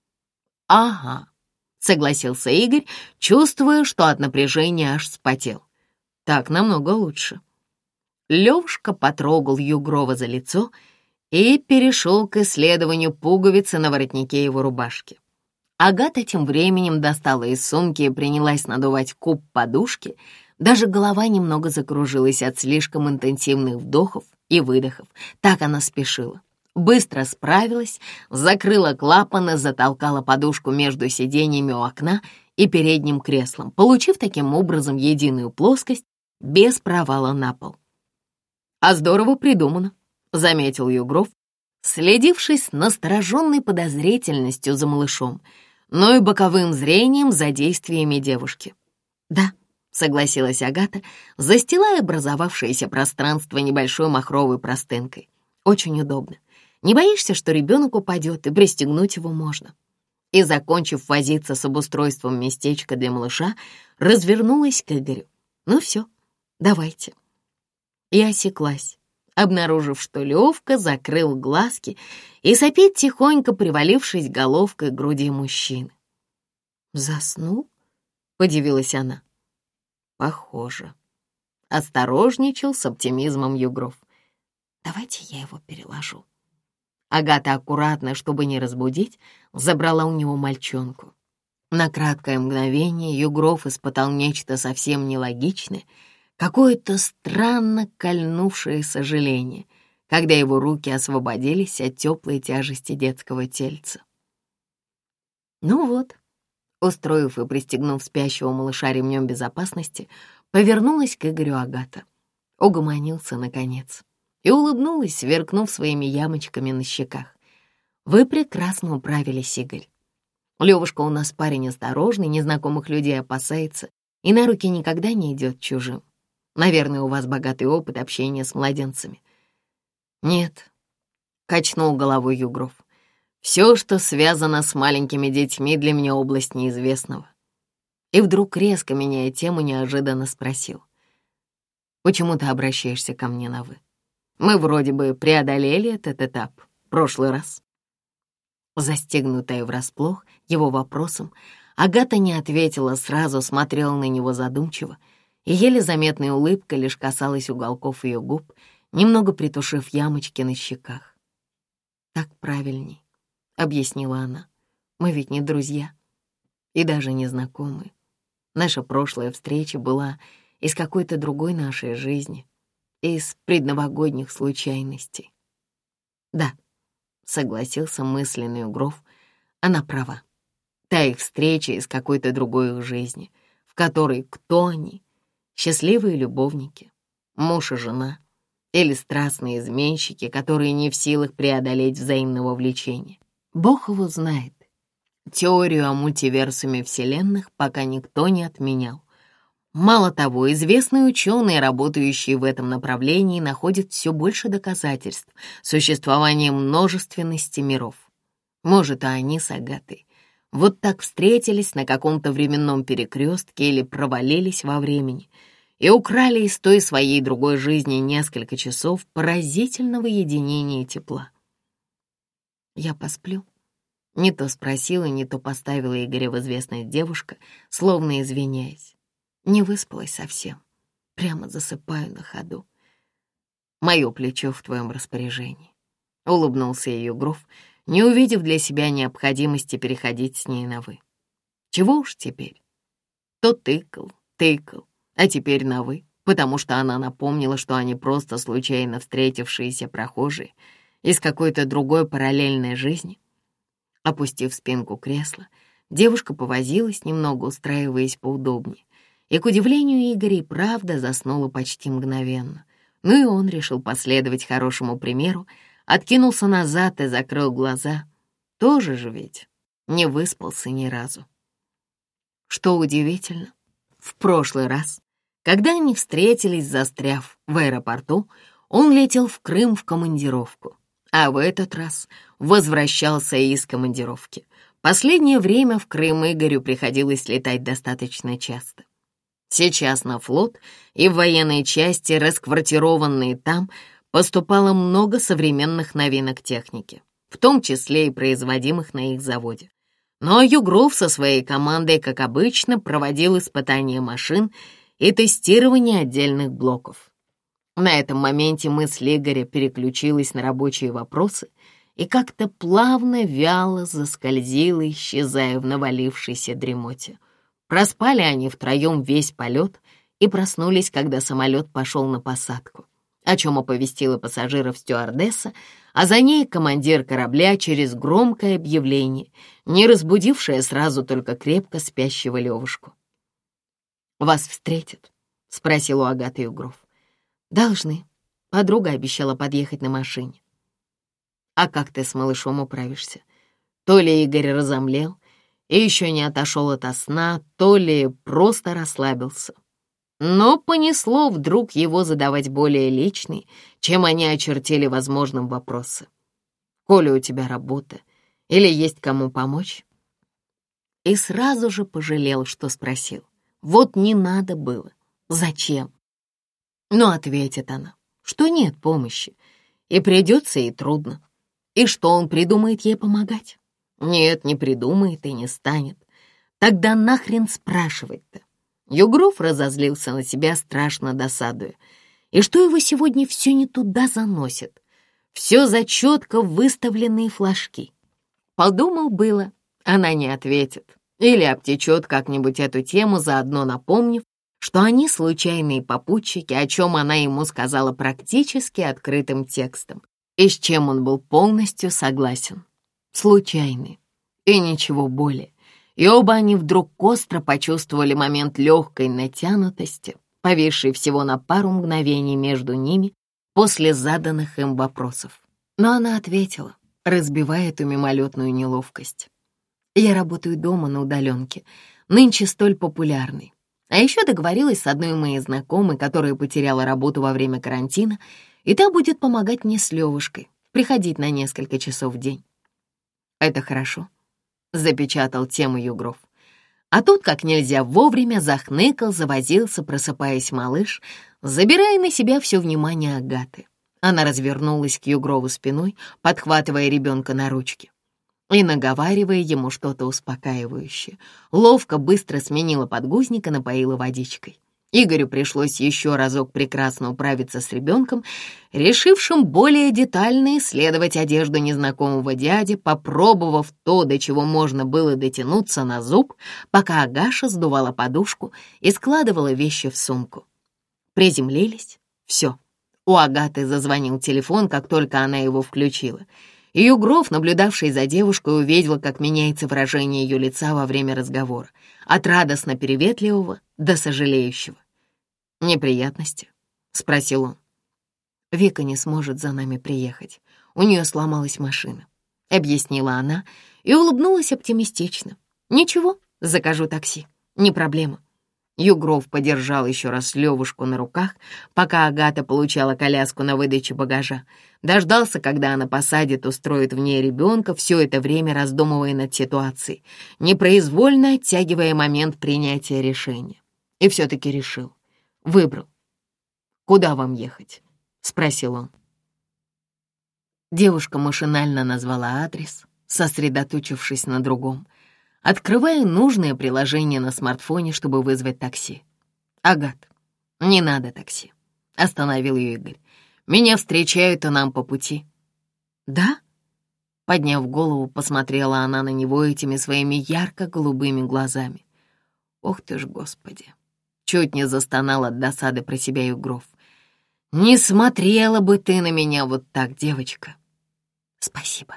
«Ага», — согласился Игорь, чувствуя, что от напряжения аж вспотел. Так намного лучше. Левушка потрогал Югрова за лицо и перешел к исследованию пуговицы на воротнике его рубашки. Агата тем временем достала из сумки и принялась надувать куб подушки. Даже голова немного закружилась от слишком интенсивных вдохов и выдохов. Так она спешила. Быстро справилась, закрыла клапан и затолкала подушку между сиденьями у окна и передним креслом, получив таким образом единую плоскость без провала на пол. «А здорово придумано», — заметил Югров, следившись настороженной подозрительностью за малышом, но и боковым зрением за действиями девушки. «Да», — согласилась Агата, застилая образовавшееся пространство небольшой махровой простынкой. «Очень удобно. Не боишься, что ребенок упадет, и пристегнуть его можно?» И, закончив возиться с обустройством местечка для малыша, развернулась к Игорю. «Ну все, Давайте». И осеклась, обнаружив, что Левка закрыл глазки и сопит тихонько, привалившись головкой к груди мужчины. «Заснул?» — подивилась она. «Похоже». Осторожничал с оптимизмом Югров. «Давайте я его переложу». Агата аккуратно, чтобы не разбудить, забрала у него мальчонку. На краткое мгновение Югров испытал нечто совсем нелогичное — какое-то странно кольнувшее сожаление, когда его руки освободились от теплой тяжести детского тельца. Ну вот, устроив и пристегнув спящего малыша ремнем безопасности, повернулась к Игорю Агата. Угомонился, наконец, и улыбнулась, сверкнув своими ямочками на щеках. «Вы прекрасно управились, Игорь. Левушка у нас парень осторожный, незнакомых людей опасается и на руки никогда не идет чужим. Наверное, у вас богатый опыт общения с младенцами». «Нет», — качнул головой Югров. «Все, что связано с маленькими детьми, для меня область неизвестного. И вдруг, резко меняя тему, неожиданно спросил. «Почему ты обращаешься ко мне на «вы»? Мы вроде бы преодолели этот этап в прошлый раз». Застегнутая врасплох его вопросом, Агата не ответила, сразу смотрела на него задумчиво, и еле заметная улыбка лишь касалась уголков ее губ, немного притушив ямочки на щеках. «Так правильней», — объяснила она. «Мы ведь не друзья и даже не знакомые. Наша прошлая встреча была из какой-то другой нашей жизни, из предновогодних случайностей. Да, согласился мысленный Угров, она права. Та их встреча из какой-то другой их жизни, в которой кто они? Счастливые любовники, муж и жена или страстные изменщики, которые не в силах преодолеть взаимного влечения. Бог его знает. Теорию о мультиверсуме вселенных пока никто не отменял. Мало того, известные ученые, работающие в этом направлении, находят все больше доказательств существования множественности миров. Может, и они с Агатой вот так встретились на каком-то временном перекрестке или провалились во времени и украли из той своей другой жизни несколько часов поразительного единения тепла. Я посплю, не то спросила, не то поставила Игоря в известность девушка, словно извиняясь. Не выспалась совсем. Прямо засыпаю на ходу. Мое плечо в твоем распоряжении. Улыбнулся ее Гроф, не увидев для себя необходимости переходить с ней на «вы». Чего уж теперь? То тыкал, тыкал, а теперь на «вы», потому что она напомнила, что они просто случайно встретившиеся прохожие из какой-то другой параллельной жизни, Опустив спинку кресла, девушка повозилась немного, устраиваясь поудобнее. И, к удивлению Игоря, правда заснула почти мгновенно. Ну и он решил последовать хорошему примеру, откинулся назад и закрыл глаза. Тоже же ведь не выспался ни разу. Что удивительно, в прошлый раз, когда они встретились, застряв в аэропорту, он летел в Крым в командировку а в этот раз возвращался из командировки. Последнее время в Крым Игорю приходилось летать достаточно часто. Сейчас на флот и в военные части, расквартированные там, поступало много современных новинок техники, в том числе и производимых на их заводе. Но Югров со своей командой, как обычно, проводил испытания машин и тестирование отдельных блоков. На этом моменте мысль Игоря переключилась на рабочие вопросы и как-то плавно, вяло заскользила, исчезая в навалившейся дремоте. Проспали они втроем весь полет и проснулись, когда самолет пошел на посадку, о чем оповестила пассажиров стюардесса, а за ней командир корабля через громкое объявление, не разбудившее сразу только крепко спящего Левушку. «Вас встретят?» — спросил у Агаты Югров. «Должны». Подруга обещала подъехать на машине. «А как ты с малышом управишься?» То ли Игорь разомлел и еще не отошел от сна, то ли просто расслабился. Но понесло вдруг его задавать более личный, чем они очертили возможным вопросы. «Коля, у тебя работа? Или есть кому помочь?» И сразу же пожалел, что спросил. Вот не надо было. Зачем? Но ответит она, что нет помощи, и придется ей трудно. И что он придумает ей помогать? Нет, не придумает и не станет. Тогда нахрен спрашивать-то? Югров разозлился на себя, страшно досадуя. И что его сегодня все не туда заносит? Все за четко выставленные флажки. Подумал было, она не ответит. Или обтечет как-нибудь эту тему, заодно напомнив, что они случайные попутчики, о чем она ему сказала практически открытым текстом, и с чем он был полностью согласен. Случайные. И ничего более. И оба они вдруг остро почувствовали момент легкой натянутости, повисшей всего на пару мгновений между ними после заданных им вопросов. Но она ответила, разбивая эту мимолетную неловкость. «Я работаю дома на удаленке, нынче столь популярный. А еще договорилась с одной моей знакомой, которая потеряла работу во время карантина, и та будет помогать мне с Левушкой, приходить на несколько часов в день. «Это хорошо», — запечатал тему Югров. А тут как нельзя вовремя захныкал, завозился, просыпаясь малыш, забирая на себя все внимание Агаты. Она развернулась к Югрову спиной, подхватывая ребенка на ручки и наговаривая ему что-то успокаивающее. Ловко быстро сменила подгузник и напоила водичкой. Игорю пришлось еще разок прекрасно управиться с ребенком, решившим более детально исследовать одежду незнакомого дяди, попробовав то, до чего можно было дотянуться на зуб, пока Агаша сдувала подушку и складывала вещи в сумку. Приземлились. Все. У Агаты зазвонил телефон, как только она его включила — и Югров, наблюдавший за девушкой, увидел, как меняется выражение ее лица во время разговора, от радостно переветливого до сожалеющего. «Неприятности?» — спросил он. «Вика не сможет за нами приехать. У нее сломалась машина», — объяснила она и улыбнулась оптимистично. «Ничего, закажу такси, не проблема. Югров подержал еще раз Левушку на руках, пока Агата получала коляску на выдаче багажа. Дождался, когда она посадит, устроит в ней ребенка, все это время раздумывая над ситуацией, непроизвольно оттягивая момент принятия решения. И все-таки решил. Выбрал. «Куда вам ехать?» — спросил он. Девушка машинально назвала адрес, сосредоточившись на другом — Открываю нужное приложение на смартфоне, чтобы вызвать такси. «Агат, не надо такси», — остановил ее Игорь. «Меня встречают, и нам по пути». «Да?» Подняв голову, посмотрела она на него этими своими ярко-голубыми глазами. «Ох ты ж, Господи!» Чуть не застонал от досады про себя Югров. «Не смотрела бы ты на меня вот так, девочка!» «Спасибо»,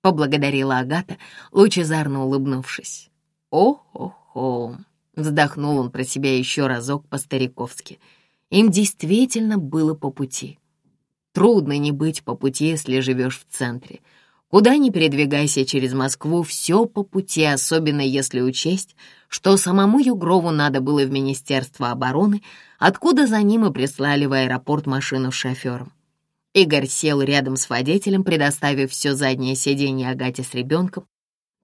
поблагодарила Агата, лучезарно улыбнувшись. «О-хо-хо!» — вздохнул он про себя еще разок по-стариковски. Им действительно было по пути. Трудно не быть по пути, если живешь в центре. Куда ни передвигайся через Москву, все по пути, особенно если учесть, что самому Югрову надо было в Министерство обороны, откуда за ним и прислали в аэропорт машину с шофером. Игорь сел рядом с водителем, предоставив все заднее сиденье Агате с ребенком,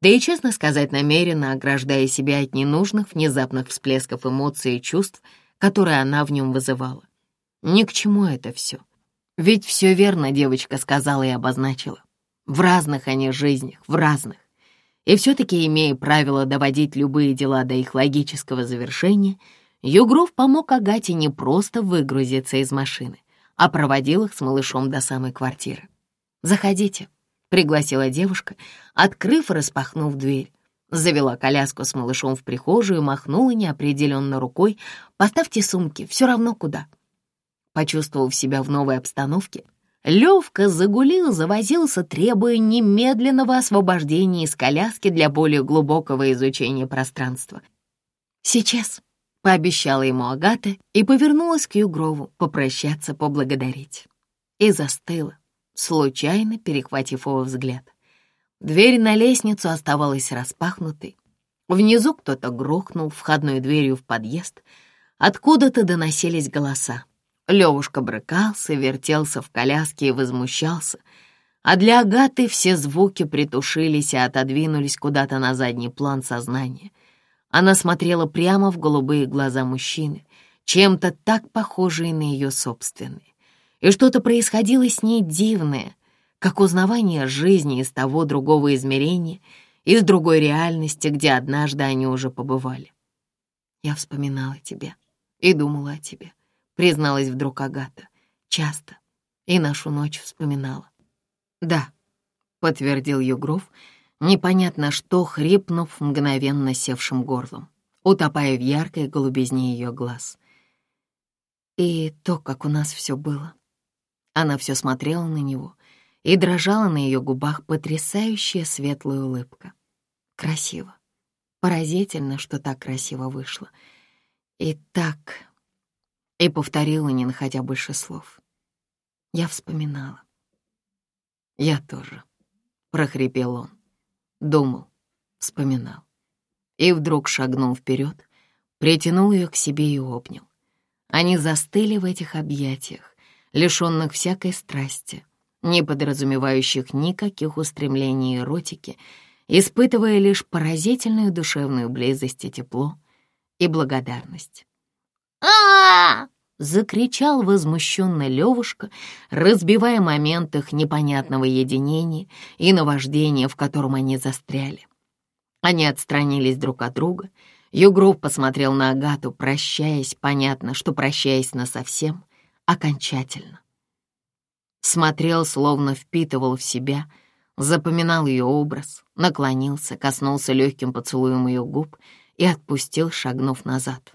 да и, честно сказать, намеренно ограждая себя от ненужных, внезапных всплесков эмоций и чувств, которые она в нем вызывала. Ни к чему это все. Ведь все верно девочка сказала и обозначила. В разных они жизнях, в разных. И все-таки, имея правило доводить любые дела до их логического завершения, Югров помог Агате не просто выгрузиться из машины, а проводил их с малышом до самой квартиры. «Заходите», — пригласила девушка, открыв и распахнув дверь. Завела коляску с малышом в прихожую махнула неопределенно рукой. «Поставьте сумки, все равно куда». Почувствовав себя в новой обстановке, Левка загулил, завозился, требуя немедленного освобождения из коляски для более глубокого изучения пространства. «Сейчас», — пообещала ему Агата и повернулась к Югрову попрощаться, поблагодарить. И застыла, случайно перехватив его взгляд. Дверь на лестницу оставалась распахнутой. Внизу кто-то грохнул входной дверью в подъезд. Откуда-то доносились голоса. Левушка брыкался, вертелся в коляске и возмущался. А для Агаты все звуки притушились и отодвинулись куда-то на задний план сознания — она смотрела прямо в голубые глаза мужчины, чем-то так похожие на ее собственные. И что-то происходило с ней дивное, как узнавание жизни из того другого измерения, из другой реальности, где однажды они уже побывали. «Я вспоминала тебя и думала о тебе», — призналась вдруг Агата. «Часто. И нашу ночь вспоминала». «Да», — подтвердил Югров, — Непонятно что, хрипнув мгновенно севшим горлом, утопая в яркой голубизне ее глаз. И то, как у нас все было. Она все смотрела на него, и дрожала на ее губах потрясающая светлая улыбка. Красиво. Поразительно, что так красиво вышло. И так... И повторила, не находя больше слов. Я вспоминала. «Я тоже», — прохрипел он. Думал, вспоминал. И вдруг шагнул вперед, притянул ее к себе и обнял. Они застыли в этих объятиях, лишенных всякой страсти, не подразумевающих никаких устремлений эротики, испытывая лишь поразительную душевную близость и тепло, и благодарность. А Закричал возмущенно Левушка, разбивая момент их непонятного единения и наваждения, в котором они застряли. Они отстранились друг от друга. Югров посмотрел на Агату, прощаясь, понятно, что прощаясь насовсем, окончательно. Смотрел, словно впитывал в себя, запоминал ее образ, наклонился, коснулся легким поцелуем ее губ и отпустил, шагнув назад.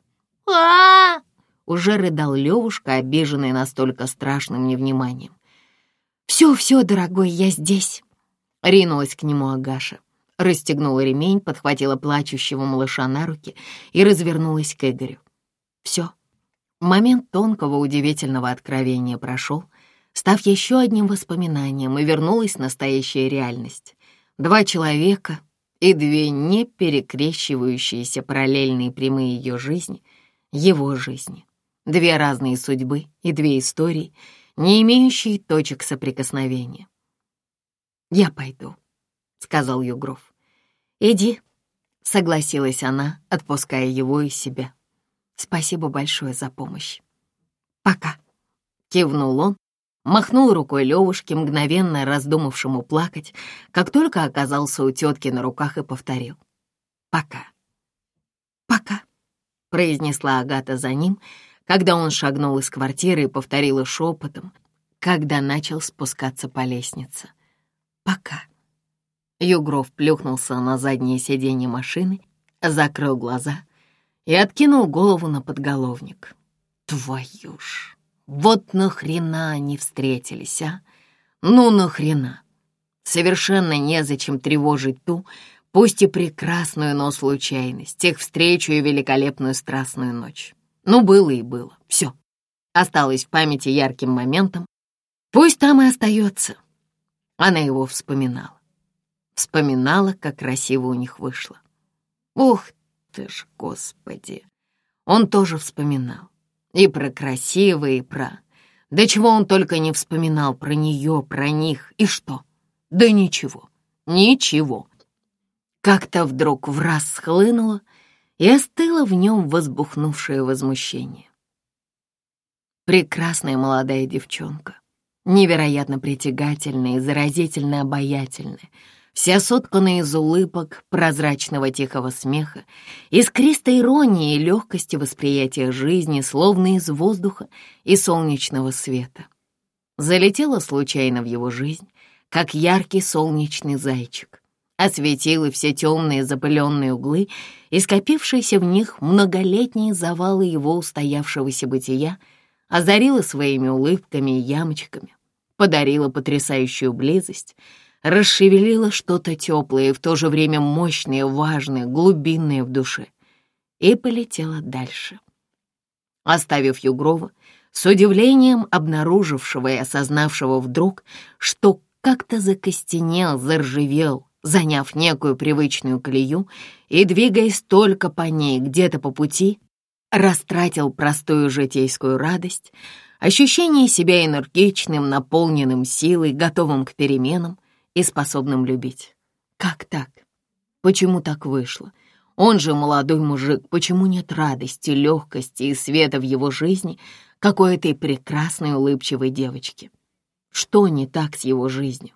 А Уже рыдал Левушка, обиженный настолько страшным невниманием. «Все, все, дорогой, я здесь!» Ринулась к нему Агаша расстегнула ремень, подхватила плачущего малыша на руки и развернулась к Игорю. Все. Момент тонкого удивительного откровения прошел, став еще одним воспоминанием, и вернулась настоящая реальность. Два человека и две не перекрещивающиеся параллельные прямые ее жизни, его жизни. Две разные судьбы и две истории, не имеющие точек соприкосновения. «Я пойду», — сказал Югров. «Иди», — согласилась она, отпуская его из себя. «Спасибо большое за помощь». «Пока», — кивнул он, махнул рукой Левушке, мгновенно раздумавшему плакать, как только оказался у тетки на руках и повторил. «Пока», — произнесла Агата за ним, когда он шагнул из квартиры и повторила шепотом, когда начал спускаться по лестнице. «Пока». Югров плюхнулся на заднее сиденье машины, закрыл глаза и откинул голову на подголовник. Твою ж, вот нахрена они встретились, а? Ну нахрена? Совершенно незачем тревожить ту, пусть и прекрасную, но случайность, их встречу и великолепную страстную ночь. Ну, было и было, все. Осталось в памяти ярким моментом. Пусть там и остается. Она его вспоминала. Вспоминала, как красиво у них вышло. Ух ты ж, господи! Он тоже вспоминал. И про красивое, и про... Да чего он только не вспоминал про нее, про них. И что? Да ничего, ничего. Как-то вдруг в раз схлынуло и остыло в нем возбухнувшее возмущение. Прекрасная молодая девчонка, невероятно притягательная и заразительно обаятельная, вся сотканная из улыбок, прозрачного тихого смеха, искристой иронии и легкости восприятия жизни, словно из воздуха и солнечного света. Залетела случайно в его жизнь, как яркий солнечный зайчик, осветила все темные запыленные углы и скопившиеся в них многолетние завалы его устоявшегося бытия, озарила своими улыбками и ямочками, подарила потрясающую близость — расшевелило что-то теплое и в то же время мощное, важное, глубинное в душе и полетела дальше. Оставив Югрова, с удивлением обнаружившего и осознавшего вдруг, что как-то закостенел, заржавел, заняв некую привычную колею и, двигаясь только по ней где-то по пути, растратил простую житейскую радость, ощущение себя энергичным, наполненным силой, готовым к переменам, и способным любить. Как так? Почему так вышло? Он же молодой мужик, почему нет радости, легкости и света в его жизни, как у этой прекрасной улыбчивой девочки? Что не так с его жизнью?